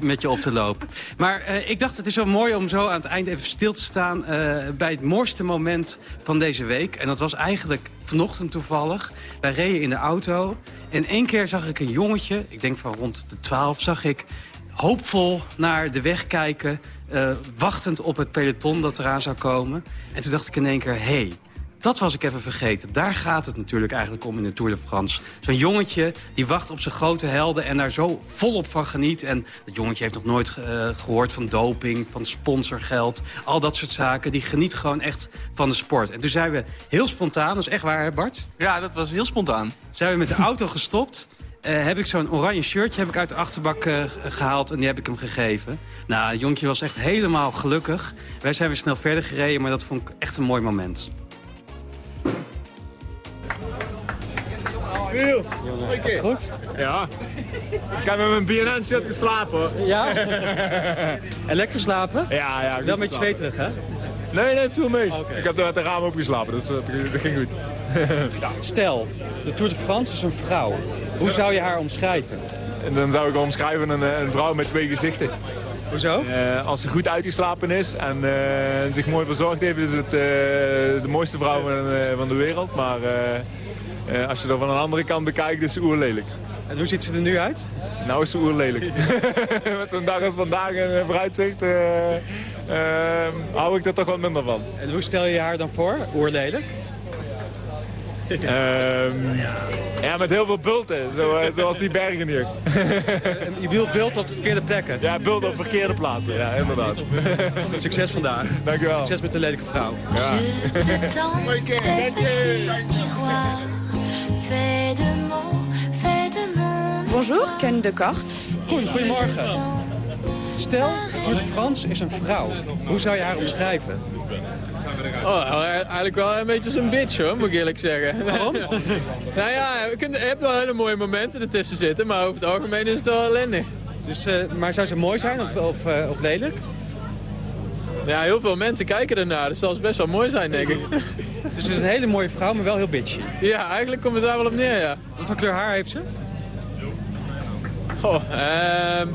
met je op te lopen. Maar eh, ik dacht, het is wel mooi om zo aan het eind even stil te staan... eh, bij het mooiste moment van deze week. En dat was eigenlijk vanochtend toevallig. Wij reden in de auto en één keer zag ik een jongetje... ik denk van rond de twaalf, zag ik hoopvol naar de weg kijken... eh, wachtend op het peloton dat eraan zou komen. En toen dacht ik in één keer, hé... Hey, dat was ik even vergeten. Daar gaat het natuurlijk eigenlijk om in de Tour de France. Zo'n jongetje die wacht op zijn grote helden en daar zo volop van geniet. En dat jongetje heeft nog nooit eh, gehoord van doping, van sponsorgeld. Al dat soort zaken. Die geniet gewoon echt van de sport. En toen zijn we heel spontaan, dat is echt waar hè Bart? Ja, dat was heel spontaan. Zijn we met de auto gestopt. eh, heb ik zo'n oranje shirtje heb ik uit de achterbak eh, gehaald en die heb ik hem gegeven. Nou, het jongetje was echt helemaal gelukkig. Wij zijn weer snel verder gereden, maar dat vond ik echt een mooi moment. Wiel, is goed? Ja. Ik heb met mijn BNN-shirt geslapen hoor. Ja? en lekker geslapen? Ja, ja. Wel een beetje zweterig, hè? Nee, nee, viel mee. Ik heb er met de raam op geslapen, dus dat, dat ging goed. Stel, de Tour de France is een vrouw. Hoe zou je haar omschrijven? En dan zou ik omschrijven een, eh, een vrouw met twee gezichten. Hoezo? Eh, als ze goed uitgeslapen is en eh, zich mooi verzorgd heeft, is het eh, de mooiste vrouw van, eh, van de wereld. Maar eh, als je er van een andere kant bekijkt, is ze oerlelijk. En hoe ziet ze er nu uit? Nou is ze oerlelijk. Met zo'n dag als vandaag en eh, vooruitzicht eh, eh, hou ik er toch wat minder van. En hoe stel je haar dan voor? Oorlelijk? Ehm, ja, met heel veel bulten, zo, zoals die bergen hier. Je bedoelt beeld op de verkeerde plekken? Ja, bulten op verkeerde plaatsen, ja, inderdaad. Succes vandaag. Dankjewel. Succes met de lelijke vrouw. Ja. De mots, de monde. Bonjour, Ken de Kart. Goeie, goedemorgen. Stel, Tour de France is een vrouw. Hoe zou je haar omschrijven? Oh, eigenlijk wel een beetje zo'n bitch hoor, moet ik eerlijk zeggen. Waarom? nou ja, je, kunt, je hebt wel hele mooie momenten ertussen zitten, maar over het algemeen is het wel ellendig. Dus, eh, maar zou ze mooi zijn of, of, eh, of lelijk? Ja, heel veel mensen kijken ernaar, dus dat zal best wel mooi zijn, denk ik. Dus het is een hele mooie vrouw, maar wel heel bitchy. Ja, eigenlijk komt het daar wel op neer, ja. Wat voor kleur haar heeft ze? Ehm,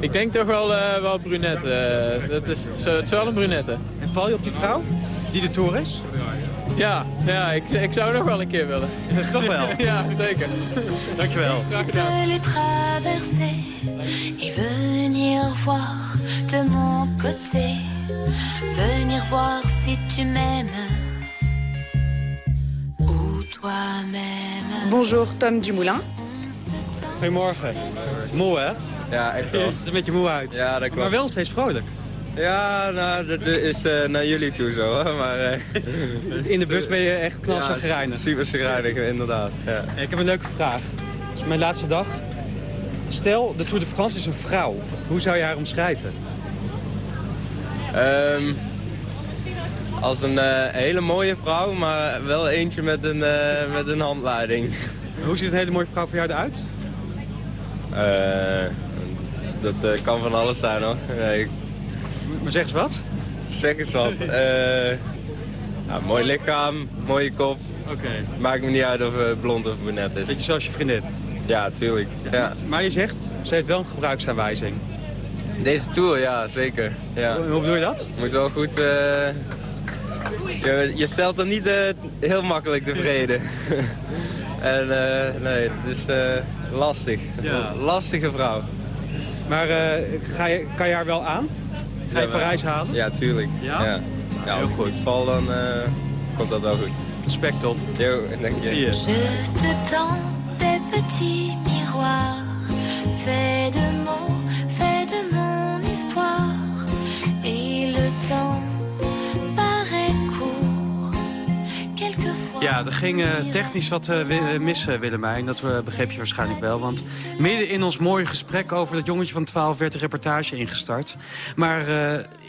ik denk toch wel, eh, wel brunette. Eh, dat is, het is- het is wel een brunette. En val je op die vrouw die de Tour is? Ja, ja ik, ik zou nog wel een keer willen. Toch wel? ja, zeker. Dankjewel. Graag gedaan. venir voir de mon côté. Venir voir si tu m'aimes. Bonjour, Tom Dumoulin. Goedemorgen. Moe, hè? Ja, echt Je wel. ziet er een beetje moe uit. Ja, dat klopt. Maar wel steeds vrolijk. Ja, nou, dat is eh, naar jullie toe zo, hoor. Maar, eh, In de bus ben je echt knalzagrijnig. Ja, super chagrijnig, inderdaad. Ja. Ik heb een leuke vraag. Het is mijn laatste dag. Stel, de Tour de France is een vrouw. Hoe zou je haar omschrijven? Ehm, als een eh, hele mooie vrouw, maar wel eentje met een, eh, met een handleiding. Hoe ziet een hele mooie vrouw voor jou eruit? Eh, dat kan van alles zijn, hoor. Nee, Maar zeg eens wat. zeg eens wat. Mooi lichaam, mooie kop. Oké. Maakt me niet uit of het blond of brunet is. Beetje zoals je vriendin. Ja, tuurlijk. Ja. Maar je zegt, ze heeft wel een gebruiksaanwijzing. Deze tour, ja, zeker. Ja. Hoe, hoe bedoel je dat? Moet wel goed... je, je stelt er niet eh, heel makkelijk tevreden. en eh, nee, het is eh, lastig. Ja. Lastige vrouw. Maar eh, ga je, kan je haar wel aan? Ga je. Parijs halen? Ja, tuurlijk. Ja? Ja, ja heel goed. Val dan eh, komt dat wel goed. Respect op. Dank je. Je. Te tends des petits miroirs, faits de mots, Ja, er ging eh, technisch wat eh, eh, mis, eh, Willemijn. Dat begreep je waarschijnlijk wel. Want midden in ons mooie gesprek over dat jongetje van 12 werd de reportage ingestart. Maar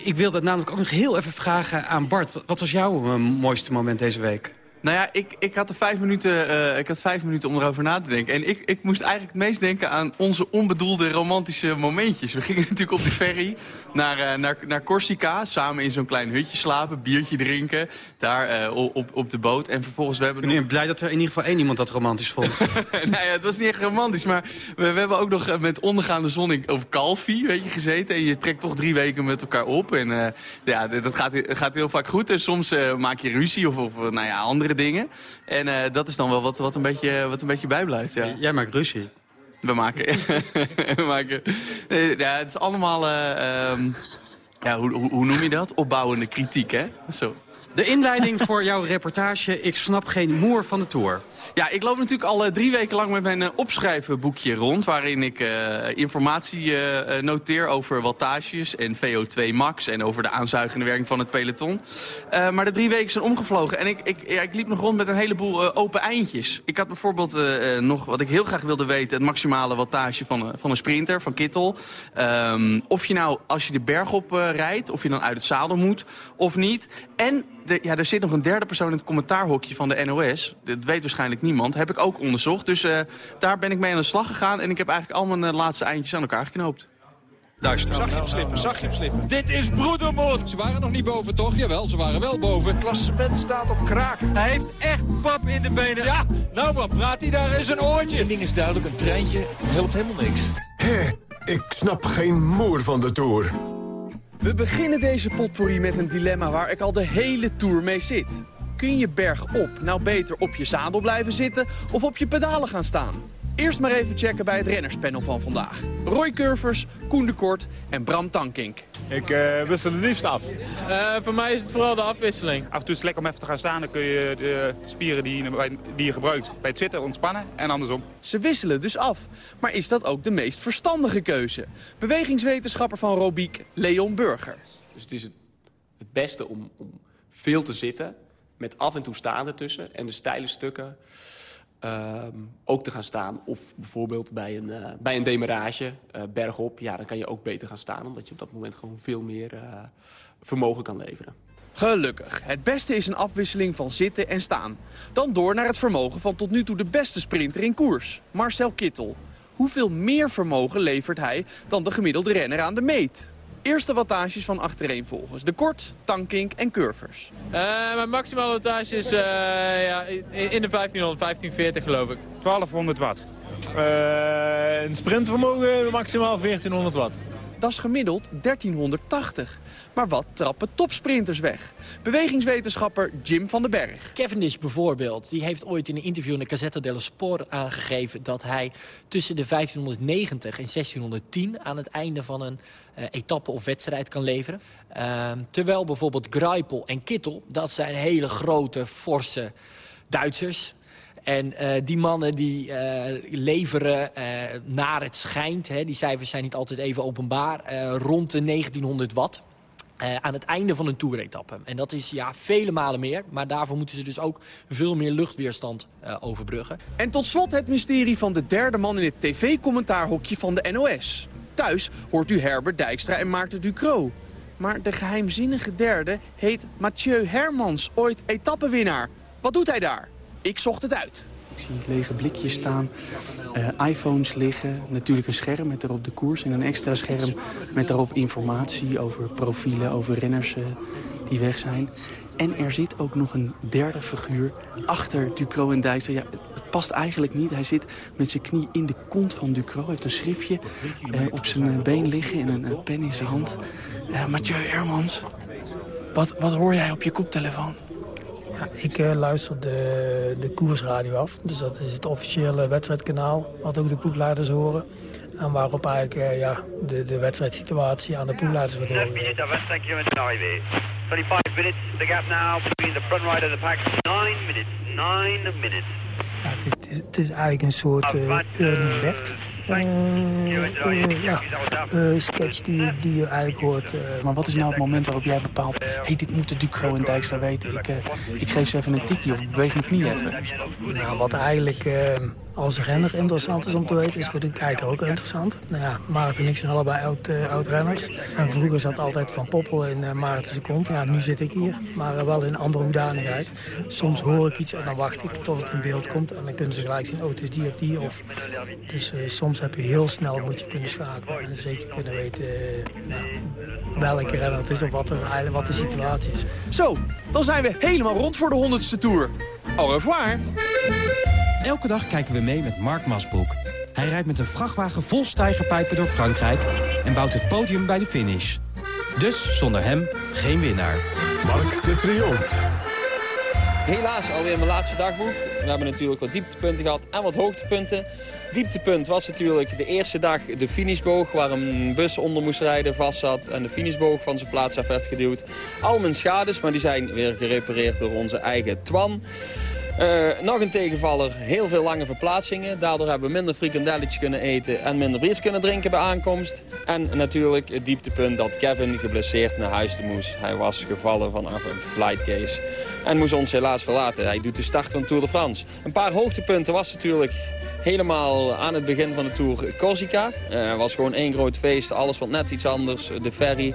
ik wilde het namelijk ook nog heel even vragen aan Bart. Wat, was jouw mooiste moment deze week? Nou ja, ik, ik, had er vijf minuten, eh, ik had vijf minuten om erover na te denken. En ik, ik moest eigenlijk het meest denken aan onze onbedoelde romantische momentjes. We gingen natuurlijk op de ferry naar, eh, naar, naar Corsica. Samen in zo'n klein hutje slapen, biertje drinken. Daar eh, op, op de boot. En vervolgens we hebben Ik ben blij dat er in ieder geval één iemand dat romantisch vond. nou ja, het was niet echt romantisch, maar we, we hebben ook nog met ondergaande zon in, over Calvi weet je, gezeten. En je trekt toch drie weken met elkaar op. En ja, dat gaat, gaat heel vaak goed. En soms maak je ruzie of, of nou ja, andere dingen. En eh, dat is dan wel wat, wat, een beetje, wat een beetje bijblijft. Ja. Jij maakt ruzie. We maken... we maken ja, het is allemaal... eh, ehm, ja, hoe, hoe, hoe noem je dat? Opbouwende kritiek, hè? Zo. De inleiding voor jouw reportage Ik snap geen moer van de Tour. Ja, ik loop natuurlijk al eh, drie weken lang met mijn eh, opschrijvenboekje rond... waarin ik eh, informatie noteer over wattages en VO2 max... en over de aanzuigende werking van het peloton. Maar de drie weken zijn omgevlogen en ik, ik, ja, ik liep nog rond met een heleboel open eindjes. Ik had bijvoorbeeld nog, wat ik heel graag wilde weten... het maximale wattage van, van een sprinter, van Kittel. Ehm, of je nou, als je de berg op rijdt, of je dan uit het zadel moet of niet. En de, ja, er zit nog een derde persoon in het commentaarhokje van de NOS. Dat weet waarschijnlijk niemand. Heb ik ook onderzocht. Dus eh, daar ben ik mee aan de slag gegaan. En ik heb eigenlijk al mijn eh, laatste eindjes aan elkaar geknoopt. Luister. Zag je hem slippen, zag je hem slippen. Dit is broedermoord. Ze waren nog niet boven, toch? Jawel, ze waren wel boven. Het klassement staat op kraak. Hij heeft echt pap in de benen. Ja, nou maar praat hij daar eens een oortje. Een ding is duidelijk, een treintje helpt helemaal niks. Hé, ik snap geen moer van de Tour. We beginnen deze potpourri met een dilemma waar ik al de hele tour mee zit. Kun je bergop nou beter op je zadel blijven zitten of op je pedalen gaan staan? Eerst maar even checken bij het rennerspanel van vandaag. Roy Curvers, Koen de Kort en Bram Tankink. Ik uh, wissel het liefst af. Uh, voor mij is het vooral de afwisseling. Af en toe is het lekker om even te gaan staan. Dan kun je de spieren die je, die je gebruikt bij het zitten ontspannen en andersom. Ze wisselen dus af. Maar is dat ook de meest verstandige keuze? Bewegingswetenschapper van Robiek, Leon Burger. Dus het is het, het beste om, om veel te zitten met af en toe staan ertussen. En de steile stukken uh, ook te gaan staan. Of bijvoorbeeld bij een, uh, bij een demarage, uh, bergop. Ja, dan kan je ook beter gaan staan. Omdat je op dat moment gewoon veel meer vermogen kan leveren. Gelukkig. Het beste is een afwisseling van zitten en staan. Dan door naar het vermogen van tot nu toe de beste sprinter in koers. Marcel Kittel. Hoeveel meer vermogen levert hij dan de gemiddelde renner aan de meet? Eerste wattages van achtereenvolgers. De Kort, Tankink en Curvers. Uh, mijn maximale wattage is uh, ja, in de 1500, 1540 geloof ik. 1200 watt. Uh, een sprintvermogen maximaal 1400 watt. Dat is gemiddeld 1380. Maar wat trappen topsprinters weg? Bewegingswetenschapper Jim van den Berg. Cavendish bijvoorbeeld, die heeft ooit in een interview in de Cassetta dello Sport aangegeven... dat hij tussen de 1590 en 1610 aan het einde van een uh, etappe of wedstrijd kan leveren. Uh, terwijl bijvoorbeeld Greipel en Kittel, dat zijn hele grote, forse Duitsers... En uh, die mannen die uh, leveren uh, naar het schijnt... Hè, die cijfers zijn niet altijd even openbaar... rond de 1900 watt. aan het einde van een toeretappe. En dat is ja, vele malen meer. Maar daarvoor moeten ze dus ook veel meer luchtweerstand overbruggen. En tot slot het mysterie van de derde man in het tv-commentaarhokje van de NOS. Thuis hoort u Herbert Dijkstra en Maarten Ducro. Maar de geheimzinnige derde heet Mathieu Hermans, ooit etappenwinnaar. Wat doet hij daar? Ik zocht het uit. Ik zie lege blikjes staan, uh, iPhones liggen, natuurlijk een scherm met erop de koers... en een extra scherm met daarop informatie over profielen, over renners uh, die weg zijn. En er zit ook nog een derde figuur achter Ducro en Dijkstra. Ja, het past eigenlijk niet. Hij zit met zijn knie in de kont van Ducro. Hij heeft een schriftje uh, op zijn been liggen en een pen in zijn hand. Mathieu Hermans, wat, wat hoor jij op je koptelefoon? Ik uh, luister de, de koersradio af. Dus dat is het officiële wedstrijdkanaal, wat ook de ploegleiders horen. En waarop eigenlijk uh, ja, de, de wedstrijdsituatie aan de ploegleiders wordt doorgegeven. 25 minutes, the gap now between the front rider and the pack. 9 minutes, 9 minutes. Ja, het, is, het is eigenlijk een soort uh, early left. Uh, ja, uh, sketch die, die je eigenlijk hoort. Maar wat is nou het moment waarop jij bepaalt... hé, hey, dit moeten Ducro en Dijkstra weten. Ik, ik geef ze even een tikje of beweeg mijn knie even. Nou, wat eigenlijk als renner interessant is om te weten... is voor de kijker ook interessant. Nou ja, Maarten en ik zijn allebei oud, oud-renners. En vroeger zat altijd Van Poppel in Maarten zijn kont. Ja, nu zit ik hier, maar wel in andere hoedanigheid. Soms hoor ik iets en dan wacht ik tot het in beeld komt. En dan kunnen ze gelijk zien, oh, het is die of die. Of, dus soms heb je heel snel moet je kunnen schakelen. En zeker kunnen weten nou, welke renner het is of wat, eigenlijk, wat de situatie is. Zo, dan zijn we helemaal rond voor de honderdste Tour. Au revoir. Elke dag kijken we mee met Mark Masbroek. Hij rijdt met een vrachtwagen vol stijgerpijpen door Frankrijk... en bouwt het podium bij de finish. Dus zonder hem geen winnaar. Mark de Triomf. Helaas alweer mijn laatste dagboek. We hebben natuurlijk wat dieptepunten gehad en wat hoogtepunten. Dieptepunt was natuurlijk de eerste dag de finishboog... waar een bus onder moest rijden, vast zat... en de finishboog van zijn plaats af werd geduwd. Al mijn schades, maar die zijn weer gerepareerd door onze eigen Twan. Uh, nog een tegenvaller, heel veel lange verplaatsingen. Daardoor hebben we minder frikandelletjes kunnen eten en minder bier kunnen drinken bij aankomst. En natuurlijk het dieptepunt dat Kevin geblesseerd naar huis moest. Hij was gevallen vanaf een flightcase en moest ons helaas verlaten. Hij doet de start van Tour de France. Een paar hoogtepunten was natuurlijk helemaal aan het begin van de Tour Corsica. Het uh, was gewoon één groot feest, alles wat net iets anders. De ferry,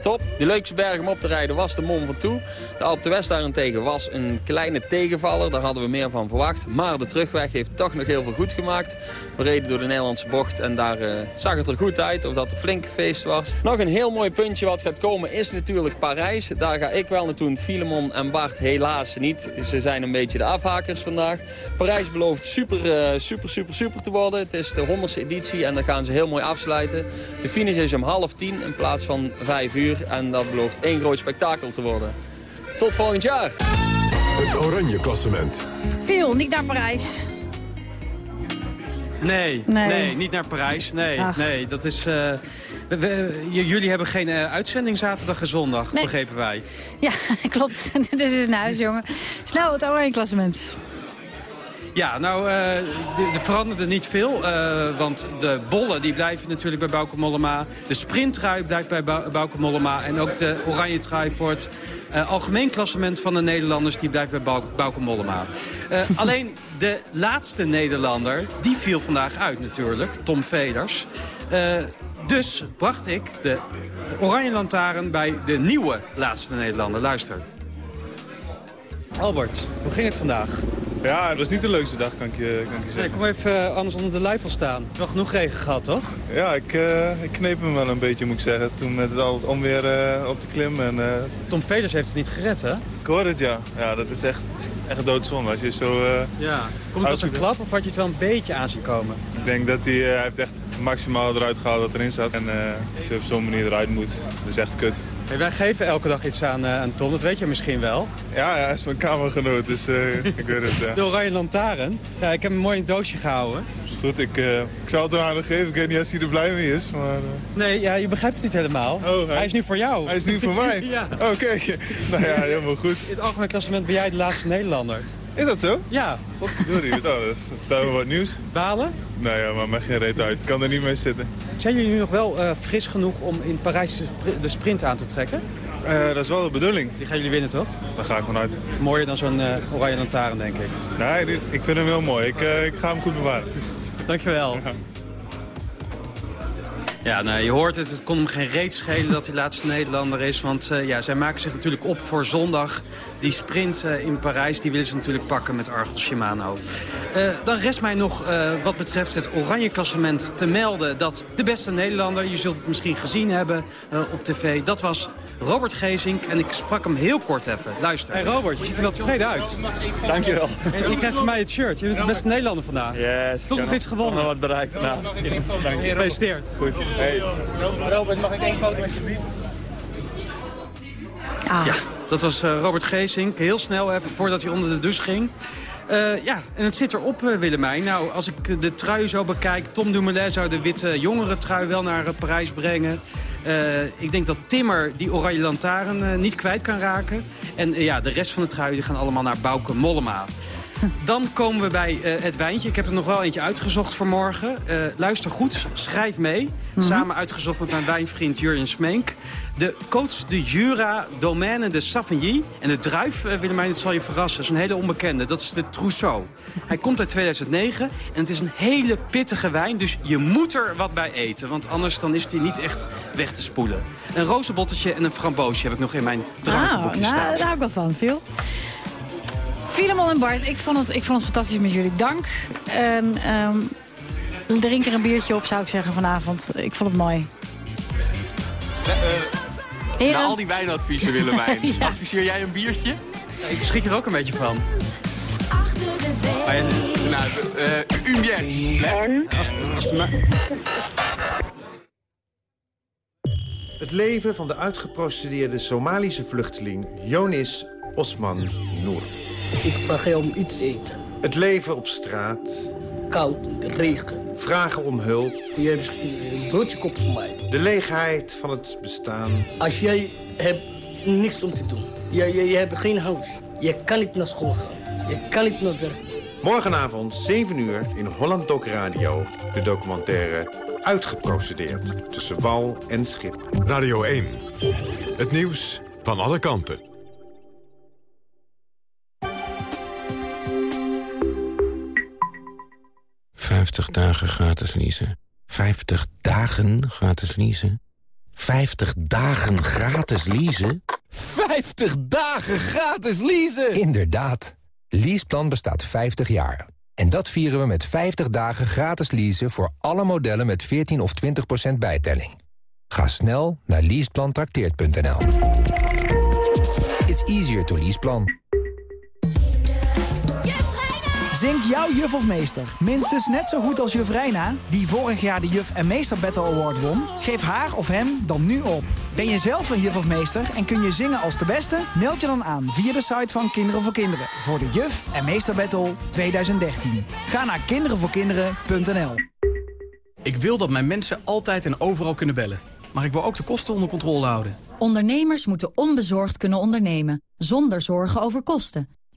top. De leukste berg om op te rijden was de Mont Ventoux. De Alpe d'Huez daarentegen was een kleine tegenvaller. Daar hadden we meer van verwacht. Maar de terugweg heeft toch nog heel veel goed gemaakt. We reden door de Nederlandse bocht en daar uh, zag het er goed uit. Of dat een flink feest was. Nog een heel mooi puntje wat gaat komen is natuurlijk Parijs. Daar ga ik wel naartoe. Filemon en Bart helaas niet. Ze zijn een beetje de afhakers vandaag. Parijs belooft super, uh, super super, super te worden. Het is de 100ste editie en dan gaan ze heel mooi afsluiten. De finish is om half tien in plaats van vijf uur. En dat belooft één groot spektakel te worden. Tot volgend jaar. Het Oranje Klassement. Veel, niet naar Parijs. Nee, Nee. nee, niet naar Parijs. Nee, Ach. nee dat is... eh, we- we- j- jullie hebben geen eh, uitzending zaterdag en zondag, Nee. begrepen wij. Ja, klopt. dus is naar huis, jongen. Snel het oranje klassement. Ja, nou, eh, er er veranderde niet veel. eh, want de bollen die blijven natuurlijk bij Bauke Mollema. De sprinttrui blijft bij Bau- Bauke Mollema. En ook de oranje trui voor het eh, algemeen klassement van de Nederlanders... die blijft bij Bau- Bauke Mollema. Eh, alleen de laatste Nederlander, die viel vandaag uit natuurlijk. Tom Veders. Eh, dus bracht ik de oranje lantaarn bij de nieuwe laatste Nederlander. Luister. Albert, hoe ging het vandaag? Ja, het was niet de leukste dag, kan ik je, kan ik je Nee, zeggen. kom even eh, anders onder de luifel staan. Wel genoeg regen gehad, toch? Ja, ik, eh, ik kneep hem wel een beetje, moet ik zeggen. Toen met het al het onweer eh, op de klim. En, Tom Velers heeft het niet gered, hè? ik hoor het, ja. Ja, dat is echt, echt doodzonde. Als je zo... Ja. Komt het als een klap of had je het wel een beetje aan zien komen? Ik denk dat hij, hij heeft echt maximaal eruit gehaald wat erin zat. En als je op zo'n manier eruit moet, dat is echt kut. Hey, wij geven elke dag iets aan, eh, aan Tom, dat weet je misschien wel. Ja, ja hij is mijn kamergenoot, dus eh, ik weet het, ja. De oranje lantaarn. Ja, ik heb hem mooi in een doosje gehouden. Is goed, ik, eh, ik zal het aan hem geven. Ik weet niet of hij er blij mee is, maar... Nee, ja, je begrijpt het niet helemaal. Oh, hij... is nu voor jou. Hij is nu voor mij? ja. Oké, nou ja, helemaal goed. In het algemeen klassement ben jij de laatste Nederlander. Is dat zo? Ja. Wat vertel eens. Vertel me wat nieuws. Balen? Nou ja, maar mij geen reet uit. Ik kan er niet mee zitten. Zijn jullie nu nog wel eh, fris genoeg om in Parijs de spri- de sprint aan te trekken? Eh, dat is wel de bedoeling. Die gaan jullie winnen, toch? Daar ga ik vanuit. Mooier dan zo'n eh, oranje lantaarn, denk ik. Nee, ik vind hem heel mooi. Ik, ik ga hem goed bewaren. Dankjewel. Ja, nou, je hoort het. Het kon hem geen reet schelen dat hij laatste Nederlander is. Want ja, zij maken zich natuurlijk op voor zondag. Die sprint eh, in Parijs, die willen ze natuurlijk pakken met Argos Shimano. Eh, dan rest mij nog eh, wat betreft het oranje klassement te melden... dat de beste Nederlander, je zult het misschien gezien hebben op tv... dat was Robert Gezink en ik sprak hem heel kort even. Luister. Hey Robert, je ziet er wel tevreden uit. Dankjewel. En je krijgt van mij het shirt. Je bent de beste Nederlander vandaag. Yes. Toch nog iets gewonnen. wat bereikt. Nou. Gefeliciteerd. Goed. Hey. Robert, mag ik één foto alsjeblieft? Ja, dat was eh, Robert Geesink. Heel snel even voordat hij onder de douche ging. Eh, ja, en het zit erop, eh, Willemijn. Nou, als ik de trui zo bekijk... Tom Dumoulin zou de witte jongere trui wel naar Parijs brengen. Ik denk dat Timmer die oranje lantaarn niet kwijt kan raken. En ja, de rest van de trui die gaan allemaal naar Bauke Mollema. Dan komen we bij eh, het wijntje. Ik heb er nog wel eentje uitgezocht voor morgen. Eh, luister goed, schrijf mee. Samen uitgezocht met mijn wijnvriend Jurjen Smeenk. De Coach de Jura Domaine de Savigny. En de druif, eh, Willemijn, het zal je verrassen. Dat is een hele onbekende. Dat is de Trousseau. Hij komt uit 2009 en het is een hele pittige wijn. Dus je moet er wat bij eten. Want anders dan is die niet echt weg te spoelen. Een rozenbottetje en een framboosje heb ik nog in mijn drankenboekje nou, staan. daar hou ik wel van, Phil. Filemon en Bart, ik vond, het, ik vond het fantastisch met jullie. Dank. En, ehm, drink er een biertje op, zou ik zeggen, vanavond. Ik vond het mooi. Heren? Na al die wijnadviezen, Willemijn. Ja. Adviseer jij een biertje? Ik schrik er ook een beetje van. Maar nou. Als, als de ma- Het leven van de uitgeprocedeerde Somalische vluchteling Jonis Osman Noor. Ik vraag je om iets te eten. Het leven op straat. Koud, regen. Vragen om hulp. Kun jij misschien een broodje kopen voor mij? De leegheid van het bestaan. Als jij hebt niks om te doen. Je, je, je hebt geen huis. Je kan niet naar school gaan. Je kan niet naar werk. Morgenavond 7 uur in Holland Doc Radio. De documentaire Uitgeprocedeerd. Tussen wal en schip. Radio 1. Het nieuws van alle kanten. Vijftig dagen gratis leasen. 50 dagen gratis leasen. 50 dagen gratis leasen? 50 dagen gratis leasen! Inderdaad. Leaseplan bestaat 50 jaar. En dat vieren we met 50 dagen gratis leasen voor alle modellen met 14 of 20% bijtelling. Ga snel naar leaseplantrakteert.nl. It's easier to leaseplan. Zingt jouw juf of meester minstens net zo goed als juf Reina... die vorig jaar de Juf en Meester Battle Award won? Geef haar of hem dan nu op. Ben je zelf een juf of meester en kun je zingen als de beste? Meld je dan aan via de site van Kinderen voor Kinderen... voor de Juf en Meester Battle 2013. Ga naar kinderenvoorkinderen.nl Ik wil dat mijn mensen altijd en overal kunnen bellen. Maar ik wil ook de kosten onder controle houden. Ondernemers moeten onbezorgd kunnen ondernemen, zonder zorgen over kosten.